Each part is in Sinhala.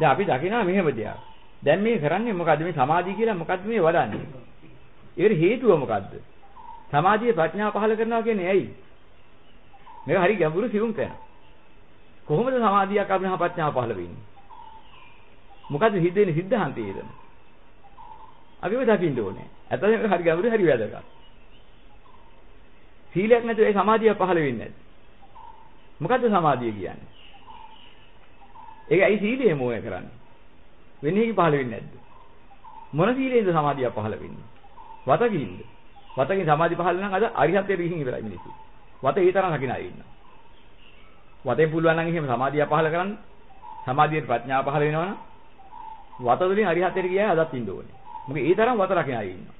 දැන් අපි දකිනවා මෙහෙම දෙයක්. දැන් මේ කරන්නේ මොකද්ද මේ සමාධිය කියලා මොකද්ද මේ වඩන්නේ? ඒකට හේතුව මොකද්ද? සමාධිය ප්‍රඥාව පහල කරනවා කියන්නේ ඇයි? මේක හරි ගැඹුරු සියුම් තැන. කොහොමද සමාධියක් අපිට ප්‍රඥාව පහල වෙන්නේ? මොකද්ද සිද්ධ වෙන්නේ සිද්ධාන්තයේද? අපි මේ දකින්න ඕනේ. ඇත්තටම මේක හරි ගැඹුරු හරි වැදගත්. සීලයක් නැතුව ඒ සමාධිය පහල වෙන්නේ නැද්ද? මොකද්ද සමාධිය කියන්නේ? ඒක ඇයි සීලය මොය කරන්නේ? වෙන්නේ කි පහල වෙන්නේ නැද්ද? මොන සීලෙන්ද සමාධිය පහල වෙන්නේ? වතකින්ද? වතකින් සමාධි පහල නම් අද අරිහත්ත්වයට ගිහින් ඉවරයි මිනිස්සු. වත ඒ තරම් රකින්න අය ඉන්නවා. වතෙන් පුළුවන් නම් එහෙම සමාධිය පහල කරන්න. සමාධියට ප්‍රඥාව පහල වෙනවනම් වත වලින් අරිහත්ත්වයට ගියා අදත් ඉන්න ඕනේ. මොකද ඒ තරම් වත රකින්න අය ඉන්නවා.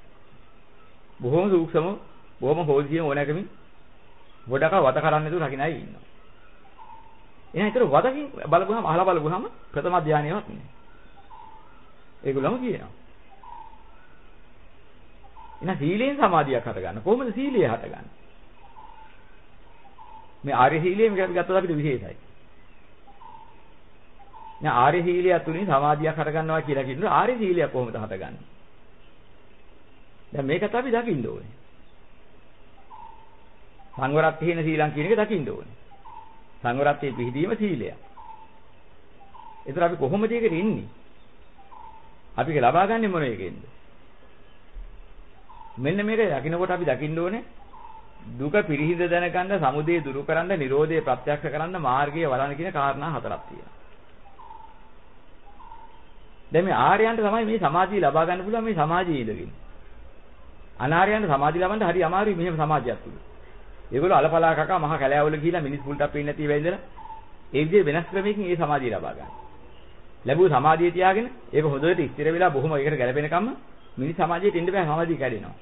බොහොම සූක්ෂම, බොහොම හොල්සියෙන් ඕනෑකමින් ගොඩක වත කරන්නේ නැතුව රකින්න අය ඉන්නවා. එහෙනම් ඒතර වතකින් බලපුවාම අහලා බලපුවාම ප්‍රථම ධානයවත් නෑ. ඒගොල්ලම කියනවා. එහෙනම් සීලයෙන් සමාධියක් හටගන්න. කොහොමද සීලය හටගන්නේ? මේ ආර්ය සීලය මේක අපි ගත්තොත් අපිට විශේෂයි. දැන් ආර්ය සීලය තුලින් සමාධියක් හටගන්නවා කියලා කියනවා ආර්ය සීලය කොහොමද හටගන්නේ? දැන් මේකත් අපි දකින්න ඕනේ. සංවරත් තියෙන සීලං කියන එක දකින්න ඕනේ. සංවරත්වයේ පිහිටීම සීලයක්. ඒතර අපි කොහොමද ඒකට ඉන්නේ? අපි ඒක ලබා ගන්නේ මොන එකෙන්ද? මෙන්න මේක දකින්නකොට අපි දකින්න ඕනේ දුක පිරිහිද දැනගන්න, සමුදය දුරු කරන්න, නිරෝධය ප්‍රත්‍යක්ෂ කරන්න මාර්ගය වඩන්න කියන කාරණා හතරක් තියෙනවා. දැන් මේ ආර්යයන්ට තමයි මේ සමාධිය ලබා ගන්න පුළුවන් මේ සමාජයේ ඉඳගෙන. අනාර්යයන්ට සමාධිය ලබන්න හරි අමාරුයි මෙහෙම සමාජයක් තුල. ඒගොල්ලෝ අලපලා කකා මහ කැලෑවල ගිහිලා මිනිස් පුල්ටක් පේන්නේ නැති වෙයිදලා ඒ විදිහේ වෙනස් ක්‍රමයකින් ඒ සමාධිය ලබා ගන්න. ලැබුව සමාධිය තියාගෙන ඒක හොඳට ස්ථිර වෙලා බොහොම ඒකට ගැලපෙනකම්ම මිනිස් සමාජයට එන්න බෑ සමාධිය කැඩෙනවා.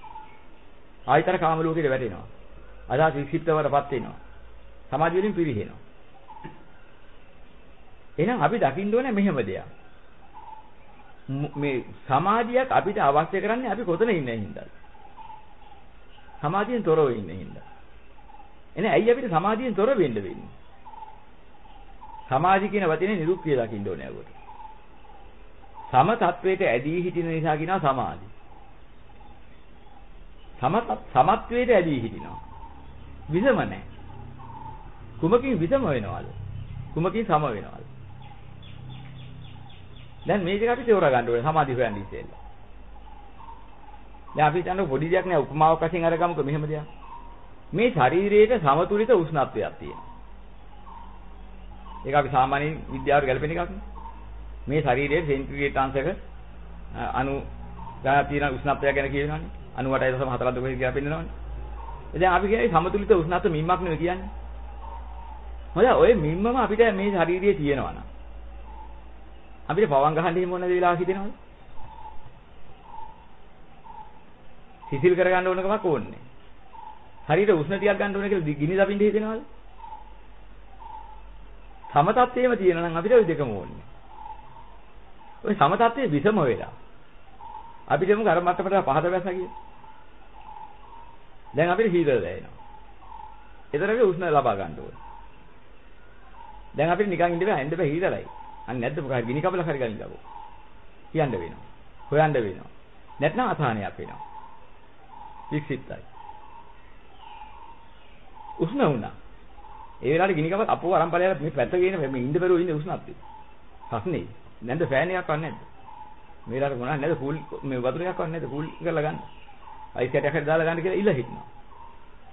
ආයතර කාම ලෝකෙට වැටෙනවා. අදහස් වික්ෂිප්තවටපත් වෙනවා. සමාජ වලින් පිරිහෙනවා. එහෙනම් අපි දකින්න ඕනේ මෙහෙම දෙයක්. මේ සමාධියක් අපිට අවශ්‍ය කරන්නේ අපි කොතන ඉන්නේ හින්දාද? සමාධියෙන් තොරව ඉන්නේ හින්දා. එනේ ඇයි අපිට සමාධියෙන් තොර වෙන්න වෙන්නේ? සමාධි කියන වචනේ නිරුක්තිය දකින්න ඕනේ අවට. සම තත්වයට ඇදී හිටින නිසා කියනවා සමාධි. සම සමත්වයට ඇදී හිටිනවා. විසම නැහැ. කුමකින් විසම වෙනවද? කුමකින් සම වෙනවද? දැන් මේක අපි තේරුම් ගන්න ඕනේ සමාධි හොයන්න ඉතින්. දැන් අපි හිතන්නේ පොඩි දෙයක් නෑ උපමාවක් වශයෙන් අරගමුකෝ මෙහෙම දෙයක්. මේ ශරීරයේ සමතුලිත උෂ්ණත්වයක් තියෙනවා. ඒක අපි සාමාන්‍ය විද්‍යාවට ගැලපෙන එකක් නේ. මේ ශරීරයේ සෙන්ටිග්‍රේඩ් අංශක අණු ගාන තියෙන උෂ්ණත්වය ගැන කියනවනේ. 98.4 දුක කියලා පෙන්නනවනේ. දැන් අපි කියන්නේ සමතුලිත උෂ්ණත්ව මිම්මක් නෙවෙයි කියන්නේ. මොකද ඔය මිම්මම අපිට මේ ශරීරයේ තියෙනවා නම් අපිට පවන් ගහන්න මොන වෙලාවක හිතෙනවද? සිසිල් කරගන්න ඕන කමක් ඕනේ. හරියට උෂ්ණ ටිකක් ගන්න ඕන කියලා ගිනි දපින්න හිතෙනවද? සම තත්ත්වෙම තියෙනවා නම් අපිට ওই දෙකම ඕනේ. ওই සම තත්ත්වයේ විසම වෙලා. අපිට මොකද අර මට්ටමට පහත වැස්සා කියේ. දැන් අපිට හීතල දැනෙනවා. ඒතර අපි උෂ්ණ ලබා ගන්න ඕනේ. දැන් අපිට නිකන් ඉන්න බෑ, එන්න බෑ හීතලයි. අන්න නැද්ද මොකක්ද ගිනි කබල හරි ගනින්නකෝ. කියන්න වෙනවා. හොයන්න වෙනවා. නැත්නම් අසහනයක් වෙනවා. වික්ෂිප්තයි. උෂ්ණ වුණා. ඒ වෙලාවට ගිනි කබල අපෝ අරන් ඵලයලා මේ පැත්ත ගේන මේ ඉඳ බැරුව ඉන්නේ උෂ්ණත්වය. සස්නේ. නැන්ද ෆෑන් එකක් වන්නේ නැද්ද? මේ වෙලාවට මොනවද නැද්ද කූල් මේ වතුර එකක් වන්නේ නැද්ද කූල් කරලා ගන්න. අයිස් කැටයක් හරි දාලා ගන්න කියලා ඉල්ල හිටනවා.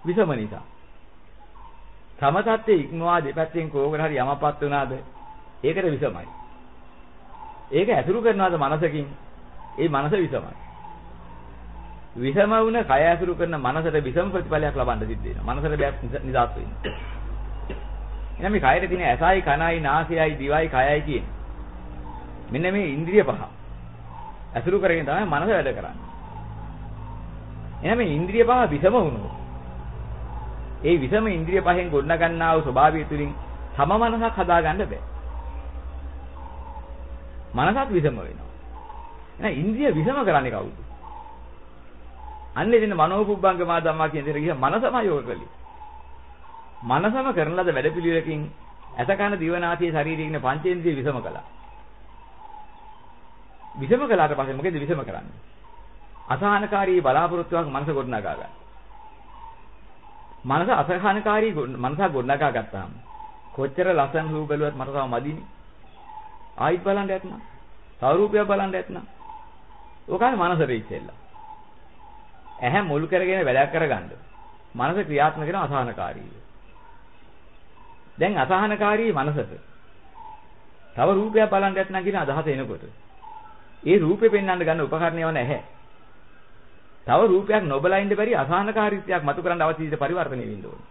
විසම නිසා. තම තත්ත්වයේ ඉක්මවා දෙපැත්තෙන් කෝකට හරි යමපත් වුණාද? ඒකට විසමයි. ඒක ඇසුරු කරනවාද මනසකින්? ඒ මනස විසමයි. විසම වුණ කය ඇසුරු කරන මනසට විසම ප්‍රතිඵලයක් ලබන්න සිද්ධ වෙනවා. මනසට බයක් නිදාස් වෙන්න. එහෙනම් මේ කයර තියෙන ඇසයි කනයි නාසයයි දිවයි කයයි කියන මෙන්න මේ ඉන්ද්‍රිය පහ ඇසුරු කරගෙන තමයි මනස වැඩ කරන්නේ. එහෙනම් මේ ඉන්ද්‍රිය පහ විසම වුණොත් ඒ විසම ඉන්ද්‍රිය පහෙන් ගොඩනගන්නා වූ ස්වභාවය තුලින් තම මනසක් හදාගන්න බෑ. මනසත් විසම වෙනවා. එහෙනම් ඉන්ද්‍රිය විසම කරන්නේ කවුද? අන්නේ දෙන මනෝපුබ්බංගමා ධම්මා කියන දේ කියන මනසම යෝග කළේ. මනසම කරන ලද වැඩපිළිවෙලකින් ඇස කන දිව නාසය ශරීරය කියන පංචේන්ද්‍රිය විසම කළා. විසම කළාට පස්සේ මොකද විසම කරන්නේ? අසහනකාරී බලාපොරොත්තුවක් මනස ගොඩනගා ගන්න. මනස අසහනකාරී මනස ගොඩනගා ගත්තාම කොච්චර ලස්සන රූප බැලුවත් මට තව මදිනේ. ආයිත් බලන්න යත්නම්. තව රූපයක් බලන්න යත්නම්. ඕකයි මනසට ඉච්චෙල්ල. ඇහැ මුල් කරගෙන වැඩක් කරගන්න. මනස ක්‍රියාත්මක වෙන අසහනකාරී. දැන් අසහනකාරී මනසට තව රූපයක් බලන්න යත්නම් කියන අදහස එනකොට ඒ රූපේ පෙන්වන්න ගන්න උපකරණයව නැහැ. තව රූපයක් නොබලා ඉන්න බැරි අසහනකාරීත්වයක් මතු කරන්න අවශ්‍ය විදිහට පරිවර්තනය වෙන්න ඕනේ.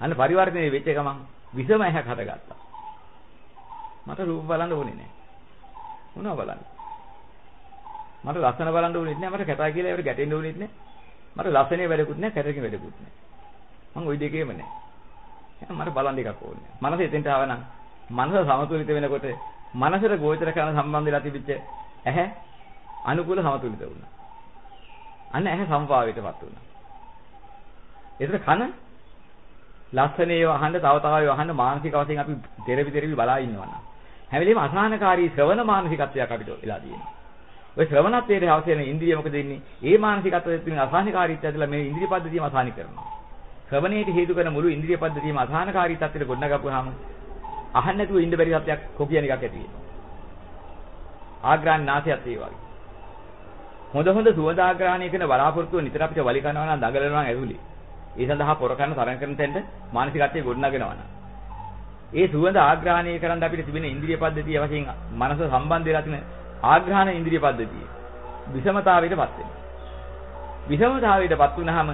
අන්න පරිවර්තනය වෙච්ච ගමන් විසම ඇහැක් හටගත්තා. මට රූප බලන්න ඕනේ නැහැ. මොනවා බලන්න? මට ලස්සන බලන්න ඕනෙත් නැහැ. මට කැතයි කියලා ඒවට ගැටෙන්න ඕනෙත් නැහැ. මට ලස්සනේ වැඩකුත් නැහැ, කැතකින් වැඩකුත් නැහැ. මම ওই දෙකේම නැහැ. මට බලන් දෙකක් ඕනේ. මනස එතෙන්ට ආවනම් මනස සමතුලිත වෙනකොට මනසට ගෝචර කරන සම්බන්ධලා තිබිච්ච ඇහැ අනුකූල සමතුලිත වුණා. අන්න ඇහැ සම්භාවයටපත් වුණා. ඒතර කන ලස්සනේ වහන්න තව තව වහන්න මානසික වශයෙන් අපි දෙරවි දෙරවි බලා ඉන්නවා නම් හැම වෙලේම අසහනකාරී ශ්‍රවණ මානසිකත්වයක් අපිට වෙලා තියෙනවා. ඔය ශ්‍රවණත්වයේ අවශ්‍ය වෙන ඉන්ද්‍රිය මොකද වෙන්නේ? ඒ මානසිකත්වයේ තියෙන අසහනකාරීත්වය ඇතුළේ මේ ඉන්ද්‍රිය පද්ධතියම අසහනි කරනවා. ශ්‍රවණයට හේතු කරන මුළු ඉන්ද්‍රිය පද්ධතියම අසහනකාරී තත්ත්වයට ගොඩනගපුවාම අහන්න නැතුව ඉන්න බැරි තත්ත්වයක් කොකියන එකක් ඇති වෙනවා. ආග්‍රාණ නාසයත් ඒ වගේ. හොඳ හොඳ සුවඳ ආග්‍රහණය කරන බලාපොරොත්තුව නිතර අපිට වලි කරනවා නම් දඟලනවා නම් ඇතුලේ. ඒ සඳහා පොර කරන තරම් කරන තැනට මානසිකත්වයේ ගොඩනගෙනවා නම්. ඒ සුවඳ ආග්‍රහණය කරන් අපිට තිබෙන ඉන්ද්‍රිය පද්ධතිය වශයෙන් මනස සම්බන්ධ වෙලා තියෙන ආග්‍රහණ ඉන්ද්‍රිය පද්ධතිය විෂමතාවයටපත් වෙනවා. විෂමතාවයටපත් වුනහම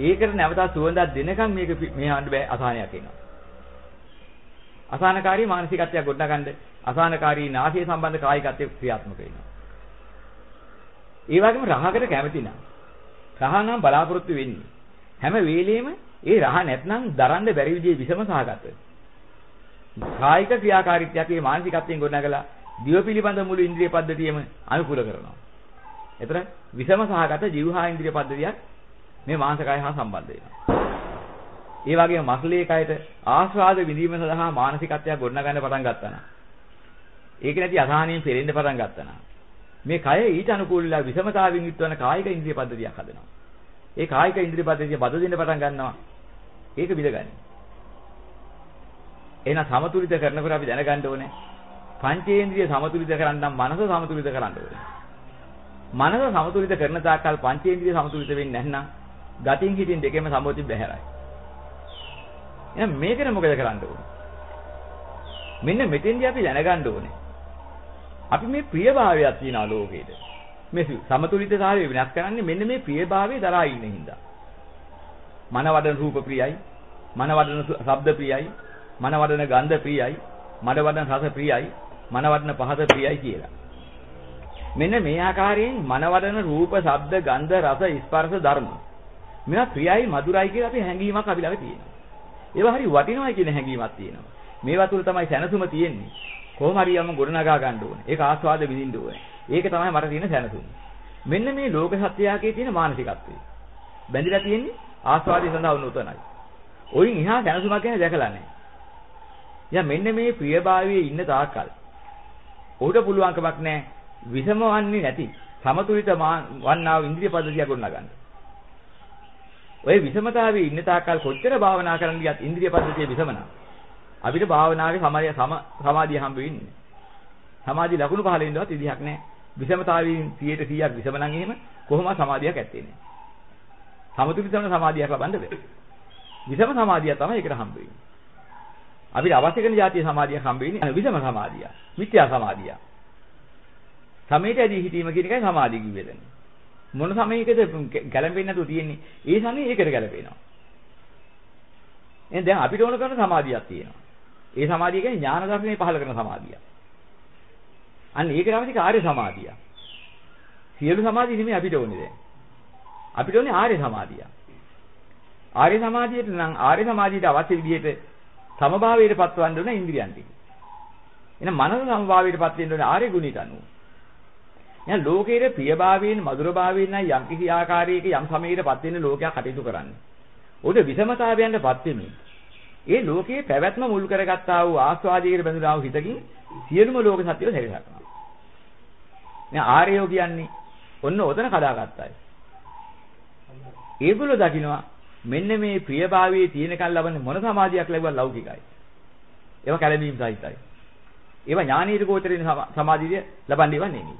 ඒකට නැවත සුවඳක් දෙනකන් මේක මෙහාට බෑ අසහනයක් එනවා. අසහනකාරී මානසිකත්වයක් ගොඩනගන්න අසහනකාරී නාසය සම්බන්ධ කායිකත්වයේ ක්‍රියාත්මක වෙනවා. ඒ වගේම රහකට කැමති නම් රහ නම් බලාපොරොත්තු වෙන්නේ හැම වෙලෙම ඒ රහ නැත්නම් දරන්න බැරි විදිහේ විෂම සහගත කායික ක්‍රියාකාරීත්වයක් මේ මානසිකත්වයෙන් ගොඩනගලා දිව පිළිබඳ මුළු ඉන්ද්‍රිය පද්ධතියම අනුකූල කරනවා. එතන විෂම සහගත ජීවහා ඉන්ද්‍රිය පද්ධතියක් මේ මානසිකය හා සම්බන්ධ වෙනවා. ඒ වගේම මස්ලේ කයට ආස්වාද විඳීම සඳහා මානසිකත්වයක් ගොඩනගන්න පටන් ගත්තා නම් ඒක නැති අසහනියෙන් පෙරෙන්න පටන් ගත්තා නම් මේ කය ඊට අනුකූලලා විෂමතාවෙන් යුක්තවන කායික ඉන්ද්‍රිය පද්ධතියක් හදනවා. ඒ කායික ඉන්ද්‍රිය පද්ධතිය බද දෙන්න පටන් ගන්නවා. ඒක විදගන්නේ. එහෙනම් සමතුලිත කරනකොට අපි දැනගන්න ඕනේ පංචේන්ද්‍රිය සමතුලිත කරන්න නම් මනස සමතුලිත කරන්න ඕනේ. මනස සමතුලිත කරන තාක්කල් පංචේන්ද්‍රිය සමතුලිත වෙන්නේ නැත්නම් ගතින් හිතින් දෙකෙම සමෝති බැහැරයි. එහෙනම් මේකට මොකද කරන්න ඕනේ? මෙන්න මෙතෙන්දී අපි දැනගන්න ඕනේ. අපි මේ ප්‍රියභාවයක් තියන ලෝකෙට. මේ සමතුලිතතාවය වෙනස් කරන්නේ මෙන්න මේ ප්‍රියභාවයේ දරා ඉන්න හින්දා. මනවඩන රූප ප්‍රියයි, මනවඩන ශබ්ද ප්‍රියයි, මනවඩන ගන්ධ ප්‍රියයි, මනවඩන රස ප්‍රියයි, මනවඩන පහස ප්‍රියයි කියලා. මෙන්න මේ ආකාරයෙන් මනවඩන රූප, ශබ්ද, ගන්ධ, රස, ස්පර්ශ ධර්ම. මේවා ප්‍රියයි, මధుරයි කියලා අපි හැඟීමක් අපි ළඟ තියෙනවා. ඒවා හරි වටිනවයි කියන හැඟීමක් තියෙනවා. මේවා තුල තමයි සැනසුම තියෙන්නේ. කොහොම හරි යම ගොඩනගා ගන්න ඕනේ. ඒක ආස්වාද විඳින්න ඕනේ. ඒක තමයි මට තියෙන සැනසුම. මෙන්න මේ ලෝක සත්‍යයකේ තියෙන මානසිකත්වය. බැඳිලා තියෙන්නේ ආස්වාදයේ සඳහා වුණ උතනයි. ඔයින් එහා සැනසුමක් ගැන දැකලා නැහැ. යා මෙන්න මේ ප්‍රියභාවයේ ඉන්න තාක්කල් ඔහුට පුළුවන්කමක් නැහැ විසම වන්නේ නැති සමතුලිත වන්නා වූ ඉන්ද්‍රිය පද්ධතිය ගොඩනගන්න. ඔය විසමතාවයේ ඉන්න තාක්කල් කොච්චර භාවනා කරන්න ගියත් ඉන්ද්‍රිය පද්ධතිය විසමනා. අපිට භාවනාවේ සමාධිය සමාධිය හම්බ වෙන්නේ. සමාධි ලකුණු පහල වෙනවත් විදිහක් නැහැ. විෂමතාවයෙන් 100ට 100ක් විෂම නම් එහෙම කොහොම සමාධියක් ඇත්තේ නැහැ. සමතුලිත වෙන සමාධියක් ලබන්න බැහැ. විෂම සමාධිය තමයි ඒකට හම්බ වෙන්නේ. අපිට අවශ්‍ය කරන જાතිය සමාධියක් හම්බ වෙන්නේ විෂම සමාධිය. මිත්‍යා සමාධිය. සමේට ඇදී හිටීම කියන එකයි සමාධිය කිව්වේ මොන සමයකද ගැළපෙන්නේ නැතුව තියෙන්නේ? ඒ සමයේ ඒකට ගැළපෙනවා. එහෙනම් දැන් අපිට ඕන කරන සමාධියක් තියෙනවා. ඒ සමාධිය කියන්නේ ඥාන දර්ශනේ පහල කරන සමාධිය. අන්න ඒකට අවශ්‍ය කාර්ය සමාධිය. සියලු සමාධි නෙමෙයි අපිට ඕනේ දැන්. අපිට ඕනේ ආර්ය සමාධිය. ආර්ය සමාධියට නම් ආර්ය සමාධියට අවශ්‍ය විදිහට සමභාවයට පත්වන්න ඕන ඉන්ද්‍රියන් ටික. එහෙනම් මනස සමභාවයට පත් වෙන්න ඕනේ ආර්ය ගුණයට අනුව. එහෙනම් ලෝකයේ ප්‍රියභාවයෙන් මధుරභාවයෙන් නම් යම් කිසි ආකාරයක යම් සමයකට පත් වෙන ලෝකයක් කටයුතු කරන්නේ. උඩ විෂමතාවයන්ට පත් වෙමින් ඒ ලෝකයේ පැවැත්ම මුල් කරගත්තා වූ ආස්වාදයේ බඳුනා වූ හිතකින් සියලුම ලෝක සත්‍යය සැරිසරනවා. නේ ආර්යෝ කියන්නේ ඔන්න ඔතන කඩාගත්ත අය. ඒගොල්ලෝ දකින්නවා මෙන්න මේ ප්‍රියභාවයේ තියෙනකල් ලබන්නේ මොන සමාධියක් ලැබුවා ලෞකිකයි. ඒවා කැළඹීම් සහිතයි. ඒවා ඥානීය ගෝචරින සමාධිය ලබන්නේ වන්නේ නෙමෙයි.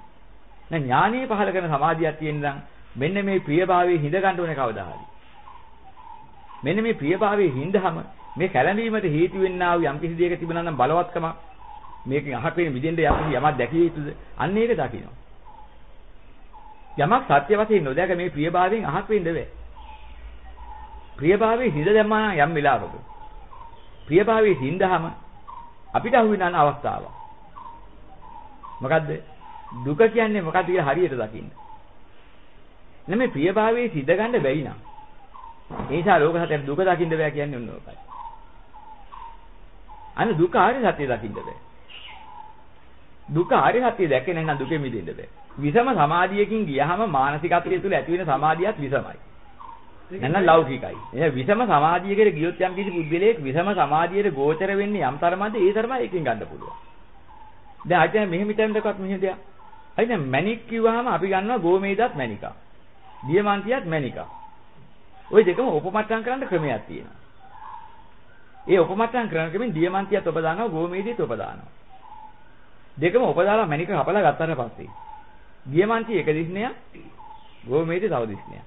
දැන් ඥානීය පහල කරන සමාධියක් තියෙනනම් මෙන්න මේ ප්‍රියභාවයේ හිඳ ගන්න ඕනේ කවදා හරි. මෙන්න මේ ප්‍රියභාවයේ හිඳහම මේ කැළඹීමට හේතු වෙන්නා වූ යම් කිසි දෙයක තිබුණා නම් බලවත්කමක් මේකෙන් අහක් වෙන මිදෙන්න යම් කිසි යමක් දැකිය යුතුද? අන්න ඒක දකින්න. යමක් සත්‍ය වශයෙන් නොදැක මේ ප්‍රියභාවයෙන් අහක් වෙන්න බෑ. ප්‍රියභාවයේ හිඳ දැම්මා යම් වෙලාවක. ප්‍රියභාවයේ හිඳහම අපිට අහු වෙන අවස්ථාවක්. මොකද්ද? දුක කියන්නේ මොකක්ද කියලා හරියට දකින්න. නෙමෙයි ප්‍රියභාවයේ සිඳ ගන්න බැයි නම්. ඒ නිසා ලෝක සත්‍යයට දුක දකින්න බෑ කියන්නේ ඔන්න ඔකයි. අන්න දුක ආර්ය සත්‍ය දකින්න බෑ. දුක ආර්ය සත්‍ය දැකේ නැත්නම් දුකෙ මිදෙන්න බෑ. විසම සමාධියකින් ගියහම මානසිකත්වයේ තුල ඇති වෙන සමාධියත් විසමයි. නැත්නම් ලෞකිකයි. එහෙනම් විසම සමාධියකට ගියොත් යම් කිසි පුද්ගලයෙක් විසම සමාධියට ගෝචර වෙන්නේ යම් තරමද ඒ තරමයි එකකින් ගන්න පුළුවන්. දැන් අයිතන මෙහෙම හිතන්නකොත් මෙහෙම දෙයක්. අයිතන මැණික් කිව්වහම අපි ගන්නවා ගෝමේදත් මැණිකා. දියමන්තියත් මැණිකා. ওই දෙකම උපමට්ටම් කරන්න ක්‍රමයක් තියෙනවා. ඒ උපමට්ටම් කරන ක්‍රමෙන් දියමන්තියත් ඔබ දානවා ගෝමේදියත් ඔබ දානවා. දෙකම ඔබ දාලා මැණික කපලා ගත්තාට පස්සේ දියමන්තිය එක දිස්නයක් ගෝමේදිය තව දිස්නයක්.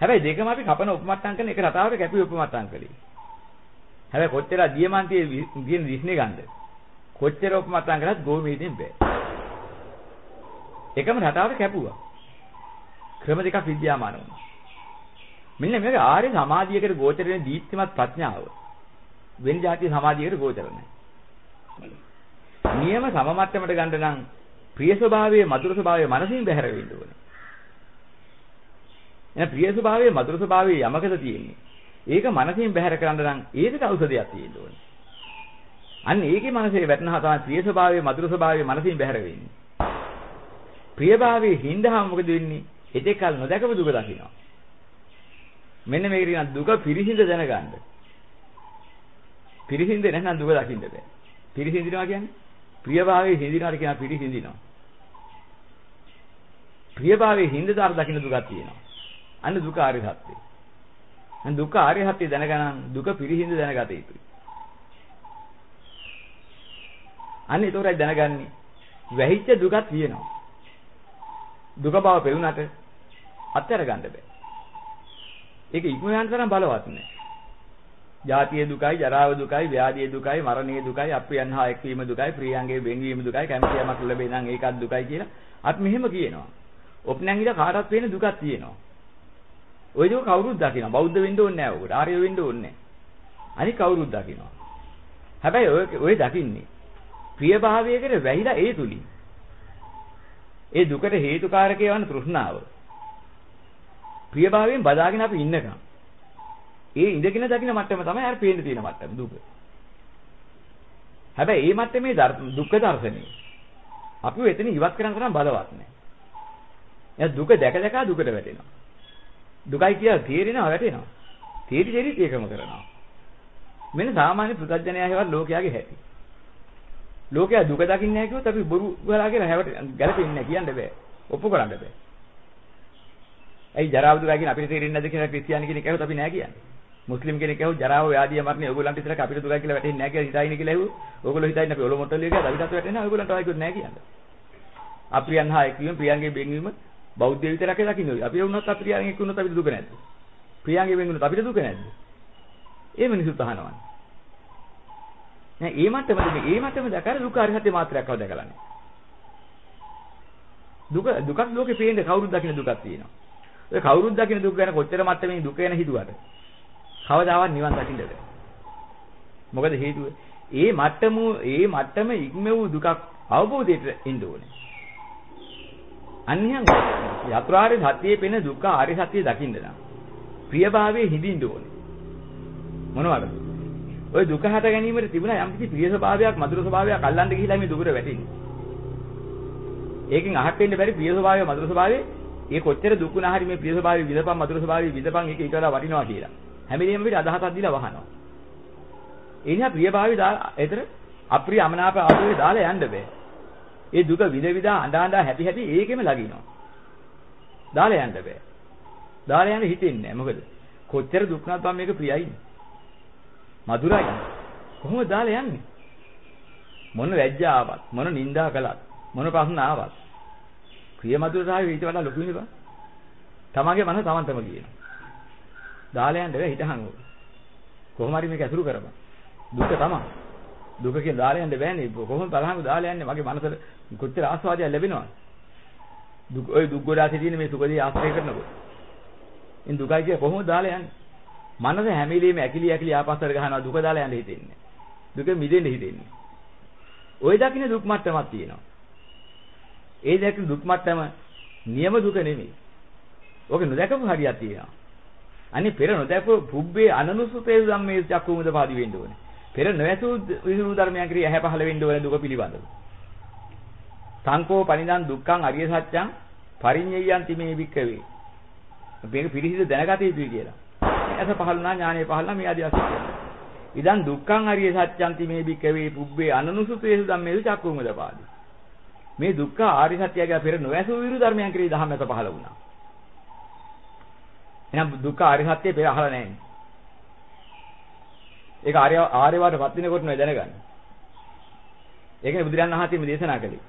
හැබැයි දෙකම අපි කපන උපමට්ටම් කරන එක රටාවට කැපි උපමට්ටම් කළේ. හැබැයි කොච්චර දියමන්තියේ දින දිස්නේ ගන්නද? කොච්චර උපමට්ටම් කරත් ගෝමේදියෙන් බෑ. එකම රටාවට කැපුවා. ක්‍රම දෙකක් විද්‍යාමාන වුණා. මෙන්න මේක ආර්ය සමාධියකට ගෝචර වෙන දීප්තිමත් ප්‍රඥාව. වෙන જાතිය සමාධියකට ගෝචර නැහැ. නියම සම මට්ටමට ගන්න නම් ප්‍රිය ස්වභාවයේ මధుර ස්වභාවයේ මනසින් බැහැර වෙන්න ඕනේ. එහෙනම් ප්‍රිය ස්වභාවයේ මధుර ස්වභාවයේ යමකද තියෙන්නේ. ඒක මනසින් බැහැර කරන්න නම් ඒකට ඖෂධයක් තියෙන්න ඕනේ. අන්න ඒකේ මනසේ වැටෙනවා තමයි ප්‍රිය ස්වභාවයේ මధుර ස්වභාවයේ මනසින් බැහැර වෙන්නේ. ප්‍රියභාවයේ හිඳහම මොකද වෙන්නේ? එතෙකල් නොදකපු දුක දකින්නවා. මෙන්න මේක කියන දුක පිරිසිඳ දැනගන්න. පිරිසිඳ නැත්නම් දුක දකින්න බෑ. පිරිසිඳිනවා කියන්නේ ප්‍රියභාවයේ හිඳිනවාට කියන පිරිසිඳිනවා. ප්‍රියභාවයේ හිඳදාර දකින්න දුකක් තියෙනවා. අන්න දුක ආර්ය සත්‍යය. අන්න දුක ආර්ය සත්‍යය දැනගනන් දුක පිරිසිඳ දැනගත යුතුයි. අන්න ඒතරයි දැනගන්නේ වැහිච්ච දුකක් තියෙනවා. දුක බව පෙවුනට අත්හැර ගන්න බෑ. ඒක ඉක්ම යන තරම් බලවත් නෑ. ජාතිය දුකයි, ජරාව දුකයි, ව්‍යාධිය දුකයි, මරණීය දුකයි, අප්‍රියන් හා එක්වීම දුකයි, ප්‍රියංගේ වෙන්වීම දුකයි, කැමති යමක් ලැබේ නම් ඒකත් දුකයි කියලා අත් මෙහෙම කියනවා. ඔප්නං හිත කාටවත් වෙන දුකක් තියෙනවා. ওই දුක කවුරුත් දකිනවා. බෞද්ධ වෙන්න ඕනේ නැහැ ඔකට. ආර්ය වෙන්න ඕනේ නැහැ. අනික කවුරුත් දකිනවා. හැබැයි ඔය ඔය දකින්නේ ප්‍රිය භාවයකට වැහිලා ඒ තුලින්. ඒ දුකට හේතුකාරකය වන තෘෂ්ණාව. ප්‍රිය භාවයෙන් බදාගෙන අපි ඉන්නකම්. ඒ ඉඳගෙන දකින්න මට්ටම තමයි අර පේන්න තියෙන මට්ටම දුක. හැබැයි මේ මට්ටමේ දුක්ඛ දර්ශනය. අපි එතන ඉවත් කරන්න තරම් බලවත් නැහැ. එයා දුක දැක දැක දුකට වැටෙනවා. දුකයි කියලා තේරෙනවා වැටෙනවා. තේරි තේරිත් ඒකම කරනවා. මෙන්න සාමාන්‍ය පුතඥයා හේවත් ලෝකයාගේ හැටි. ලෝකයා දුක දකින්නේ නැහැ කිව්වොත් අපි බොරු ගලා කියලා හැවට ගැලපෙන්නේ නැහැ කියන්න බෑ. ඔප්පු කරන්න බෑ. ඇයි ජරාව දුක කියන අපිට තේරෙන්නේ නැද්ද කියලා ක්‍රිස්තියානි කෙනෙක් ඇහුවොත් අපි නෑ කියන්නේ. මුස්ලිම් කෙනෙක් ඇහුවොත් ජරාව ව්‍යාධිය මරණය ඕගොල්ලන්ට විතරක් අපිට දුකයි කියලා වැටෙන්නේ නැහැ කියලා හිතයිනේ කියලා ඇහුවොත් ඕගොල්ලෝ හිතයිනේ අපි ඔලොම මොට්ටලිය කියලා දවිතත් වැටෙනවා ඕගොල්ලන්ට ආයි කිව්වොත් නැහැ කියන්නේ. අප්‍රියන් හා එක්වීම ප්‍රියන්ගේ බෙන්වීම බෞද්ධ විතරක් දකින්නේ. අපි වුණත් අප්‍රියන් එක්ක වුණත් අපිට දුක නැද්ද? ප්‍රියන්ගේ බෙන් වුණත් අපිට දුක නැද්ද? ඒ මිනිස්සුත් අහනවානේ. නෑ ඒ මට්ටමද මේ ඒ මට්ටම දැකලා දුක අරිහත් මාත්‍රයක් කව දැකලා නෑ. දුක දුකක් ලෝකේ පේන්නේ කවුරුත් දකින්න දුකක් තියෙනවා. ඔය කවුරුත් දකින්න දුක ගැන කොච්චර මට්ටමින් දුක ගැන හිතුවට කවදාවත් නිවන් දකින්න බෑ. මොකද හේතුව? ඒ මට්ටම ඒ මට්ටම ඉක්ම වූ දුකක් අවබෝධයට එන්න ඕනේ. අන්‍යයන් චතුරාර්ය සත්‍යයේ පෙන දුක්ඛ ආර්ය සත්‍ය දකින්න නම් ප්‍රියභාවයේ හිඳින්න ඕනේ. මොනවද? ওই දුක හට ගැනීමට තිබුණා යම්කිසි ප්‍රිය ස්වභාවයක් මధుර ස්වභාවයක් අල්ලන්න ගිහිලා මේ දුකට වැටෙන්නේ. ඒකෙන් අහක් වෙන්න බැරි ප්‍රිය ස්වභාවය මధుර ස්වභාවය ඒ කොච්චර දුක් වුණා හරි මේ ප්‍රිය ස්වභාවය විදපන් මధుර ස්වභාවය විදපන් ඒක ඊට වඩා වටිනවා කියලා. හැම වෙලෙම අපිට අදහසක් දීලා වහනවා. ඒ නිසා ප්‍රියභාවය දාලා ඒතර අප්‍රිය අමනාප ආදෝෂය දාලා යන්න බෑ. ඒ දුක විඳ විඳා අඬ අඬ හැපි හැපි ඒකෙම ලගිනවා. දාලා යන්න බෑ. දාලා යන්න හිතෙන්නේ නැහැ. මොකද කොච්චර දුක් නැත්නම් මම මේක ප්‍රියයිනේ. මధుරයි. කොහොමද දාලා යන්නේ? මොන වැජ්ජ ආවත්, මොන නිඳා කළත්, මොන ප්‍රශ්න ආවත් ප්‍රිය මధుර සාහේ ඊට වඩා ලොකු ඉන්නේ බා. තමන්ගේ මනස තමන් තම කියනවා. දාලා යන්න බෑ හිතහන් ඕක. කොහොම හරි මේක ඇසුරු කරපන්. දුක තමයි. දුක කියන දාලා යන්න බෑනේ. කොහොම බලහම දාලා යන්නේ මගේ මනසට කොච්චර ආස්වාදයක් ලැබෙනවද? දුක් ඔය දුක් ගොඩා සිටින මේ සුඛදී ආශ්‍රය කරනකොට. ඉන් දුකයි කිය කොහොමද දාලා යන්නේ? මනස හැමිලීම ඇකිලි ඇකිලි ආපස්සට ගහනවා දුක දාලා යන්න හිතෙන්නේ. දුක මිදෙන්න හිතෙන්නේ. ওই දකින්න දුක් මට්ටමක් තියෙනවා. ඒ දකින්න දුක් මට්ටම නියම දුක නෙමෙයි. ඕක නොදකපු හරියක් තියෙනවා. අනේ පෙර නොදකපු පුබ්බේ අනනුසුතේ ධම්මේ චක්කුමුද පාදි වෙන්න ඕනේ. පෙර නොඇසු විසුරු ධර්මයන් කිරිය ඇහැ පහළ වෙන්න ඕනේ දුක පිළිබඳව. සංකෝ පනිදන් දුක්ඛං අරිය සත්‍යං පරිඤ්ඤයන්ති මේ වික්කවේ. මේක පිළිසිඳ දැනගත යුතුයි කියලා. ඇස පහළුණා ඥානෙ පහළුණා මේ ආදී අසත්‍ය. ඉදන් දුක්ඛං අරිය සත්‍යන්ති මේ වික්කවේ පුබ්බේ අනනුසුතේසු ධම්මේසු චක්කුමුද පාදි. මේ දුක්ඛ ආරි සත්‍යය පෙර නොඇසු විරු ධර්මයන් කිරිය දහමත පහළ වුණා. එහෙනම් දුක්ඛ ආර්ය සත්‍ය පෙර අහලා නැහැ. ඒක ආර්ය ආර්ය වාදපත් වෙනකොට නෑ දැනගන්න. ඒකනේ බුදුරජාණන් වහන්සේ මේ දේශනා කළේ.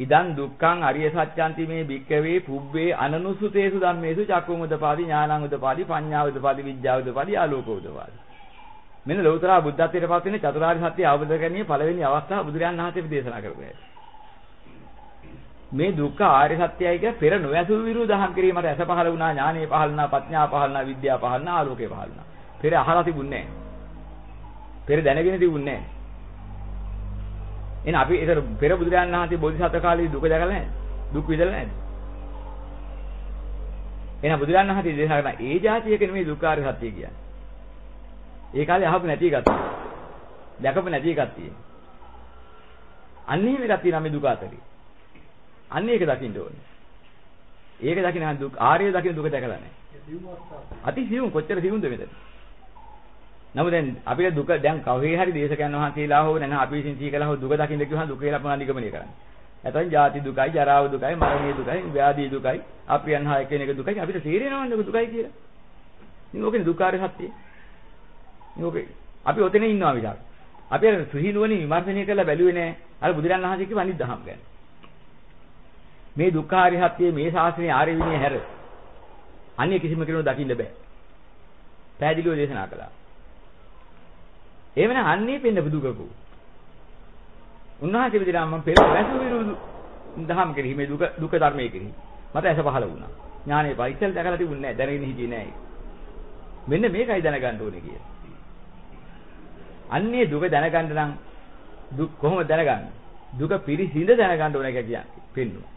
ඉදන් දුක්ඛං අරිය සත්‍යන්ති මේ භික්කවේ පුබ්බේ අනනුසුතේසු ධම්මේසු චක්කුම් උදපාදි ඥානං උදපාදි පඤ්ඤා උදපාදි විද්‍යා උදපාදි ආලෝක උදපාදි. මෙන්න ලෞතර බුද්ධත්වයට පත් වෙන චතුරාර්ය සත්‍ය අවබෝධ කරගැනීමේ පළවෙනි අවස්ථාව බුදුරජාණන් වහන්සේ දේශනා කරපු මේ දුක්ඛ ආර්ය සත්‍යයි කිය පෙර නොඇසු විරු දහම් කිරීමට ඇස පහළ වුණා ඥානෙ පහළ වුණා ප්‍රඥා පහළ වුණා විද්‍යාව පහළ වුණා ආලෝකය පහළ වුණා. පෙර අහලා තිබුණේ නැහැ. පෙර දැනගෙන තිබුණේ නැහැ. එහෙනම් අපි ඒතර පෙර බුදුරජාණන් වහන්සේ බෝධිසත්ව කාලේ දුක දැකලා නැහැ. දුක් විඳලා නැහැ. එහෙනම් බුදුරජාණන් වහන්සේ දේශනා කරන ඒ જાතියක නෙමෙයි දුක්ඛාර සත්‍ය කියන්නේ. ඒ කාලේ අහපු නැති එකක් තියෙනවා. දැකපු නැති එකක් තියෙනවා. අන්නේ මේකක් තියෙනවා මේ දුක අතරේ. අන්නේ ඒක දකින්න ඕනේ. ඒක දකින්න දුක් ආර්ය දකින්න දුක දැකලා නැහැ. අති සියුම් කොච්චර සියුම්ද මෙතන. නමුත් දැන් අපිට දුක දැන් කවහේ හරි දේශකයන් වහන්සේලා හෝ නැත්නම් අපි විසින් සීකලා හෝ දුක දකින්න කිව්වහම දුක කියලා අපනා නිගමනය කරන්නේ. නැත්නම් ජාති දුකයි, ජරාව දුකයි, මරණීය දුකයි, ව්‍යාධි දුකයි, අප්‍රියන් හාය කියන එක දුකයි අපිට තේරෙනවන්නේ දුකයි කියලා. ඉතින් ඕකනේ දුක්ඛාරය සත්‍යය. ඕකේ අපි ඔතන ඉන්නවා විතර. අපි අර සුහිනුවණින් විමර්ශනය කරලා බැලුවේ නෑ. අර බුදුරන් වහන්සේ කිව්ව අනිත් දහම් ගැන. මේ දුක්ඛාරය සත්‍යයේ මේ ශාස්ත්‍රයේ ආර්ය විනය හැර අන්‍ය කිසිම කෙනෙකුට දකින්න බෑ. පැහැදිලිව දේශනා කළා. එහෙමනම් අන්නේ පෙන්න බුදුගකු. උන්වහන්සේ විදිහට මම පෙර වැසු විරුදු දහම් කෙරෙහි මේ දුක දුක ධර්මයේ කෙරෙහි මට ඇස පහළ වුණා. ඥානෙ පයිසල් දැකලා තිබුණේ නැහැ. දැනගෙන හිටියේ නැහැ. මෙන්න මේකයි දැනගන්න ඕනේ කිය. අන්නේ දුක දැනගන්න නම් දුක් කොහොමද දැනගන්නේ? දුක පිරිසිඳ දැනගන්න ඕනේ කියලා කියන්නේ. පෙන්නුවා.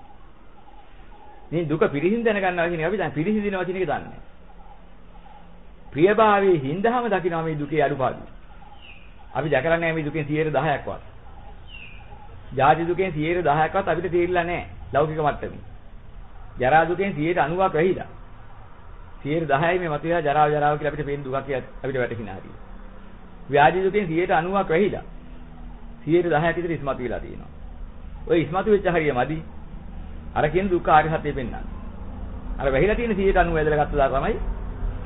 මේ දුක පිරිසිඳ දැනගන්නවා කියන එක අපි දැන් පිරිසිඳිනවා කියන එක දන්නේ. ප්‍රියභාවයේ හිඳහම දකිනවා මේ දුකේ අඩුපාඩු. අපි දැකලා නැහැ මේ දුකෙන් 10%ක්වත්. ජාති දුකෙන් 10%ක්වත් අපිට තේරිලා නැහැ ලෞකික මට්ටමේ. ජරා දුකෙන් 90ක් වැහිලා. 10%යි මේ මතුවලා ජරාව ජරාව කියලා අපිට පේන දුකක් අපිට වැටහිනා හරිය. ව්‍යාධි දුකෙන් 90ක් වැහිලා. 10%ක් විතර ඉස්මතු වෙලා තියෙනවා. ඔය ඉස්මතු වෙච්ච හරිය මදි. අර කියන දුක්ඛ ආර්ය සත්‍ය පෙන්වන්නේ. අර වැහිලා තියෙන 90 ඇදලා ගත්තා තමයි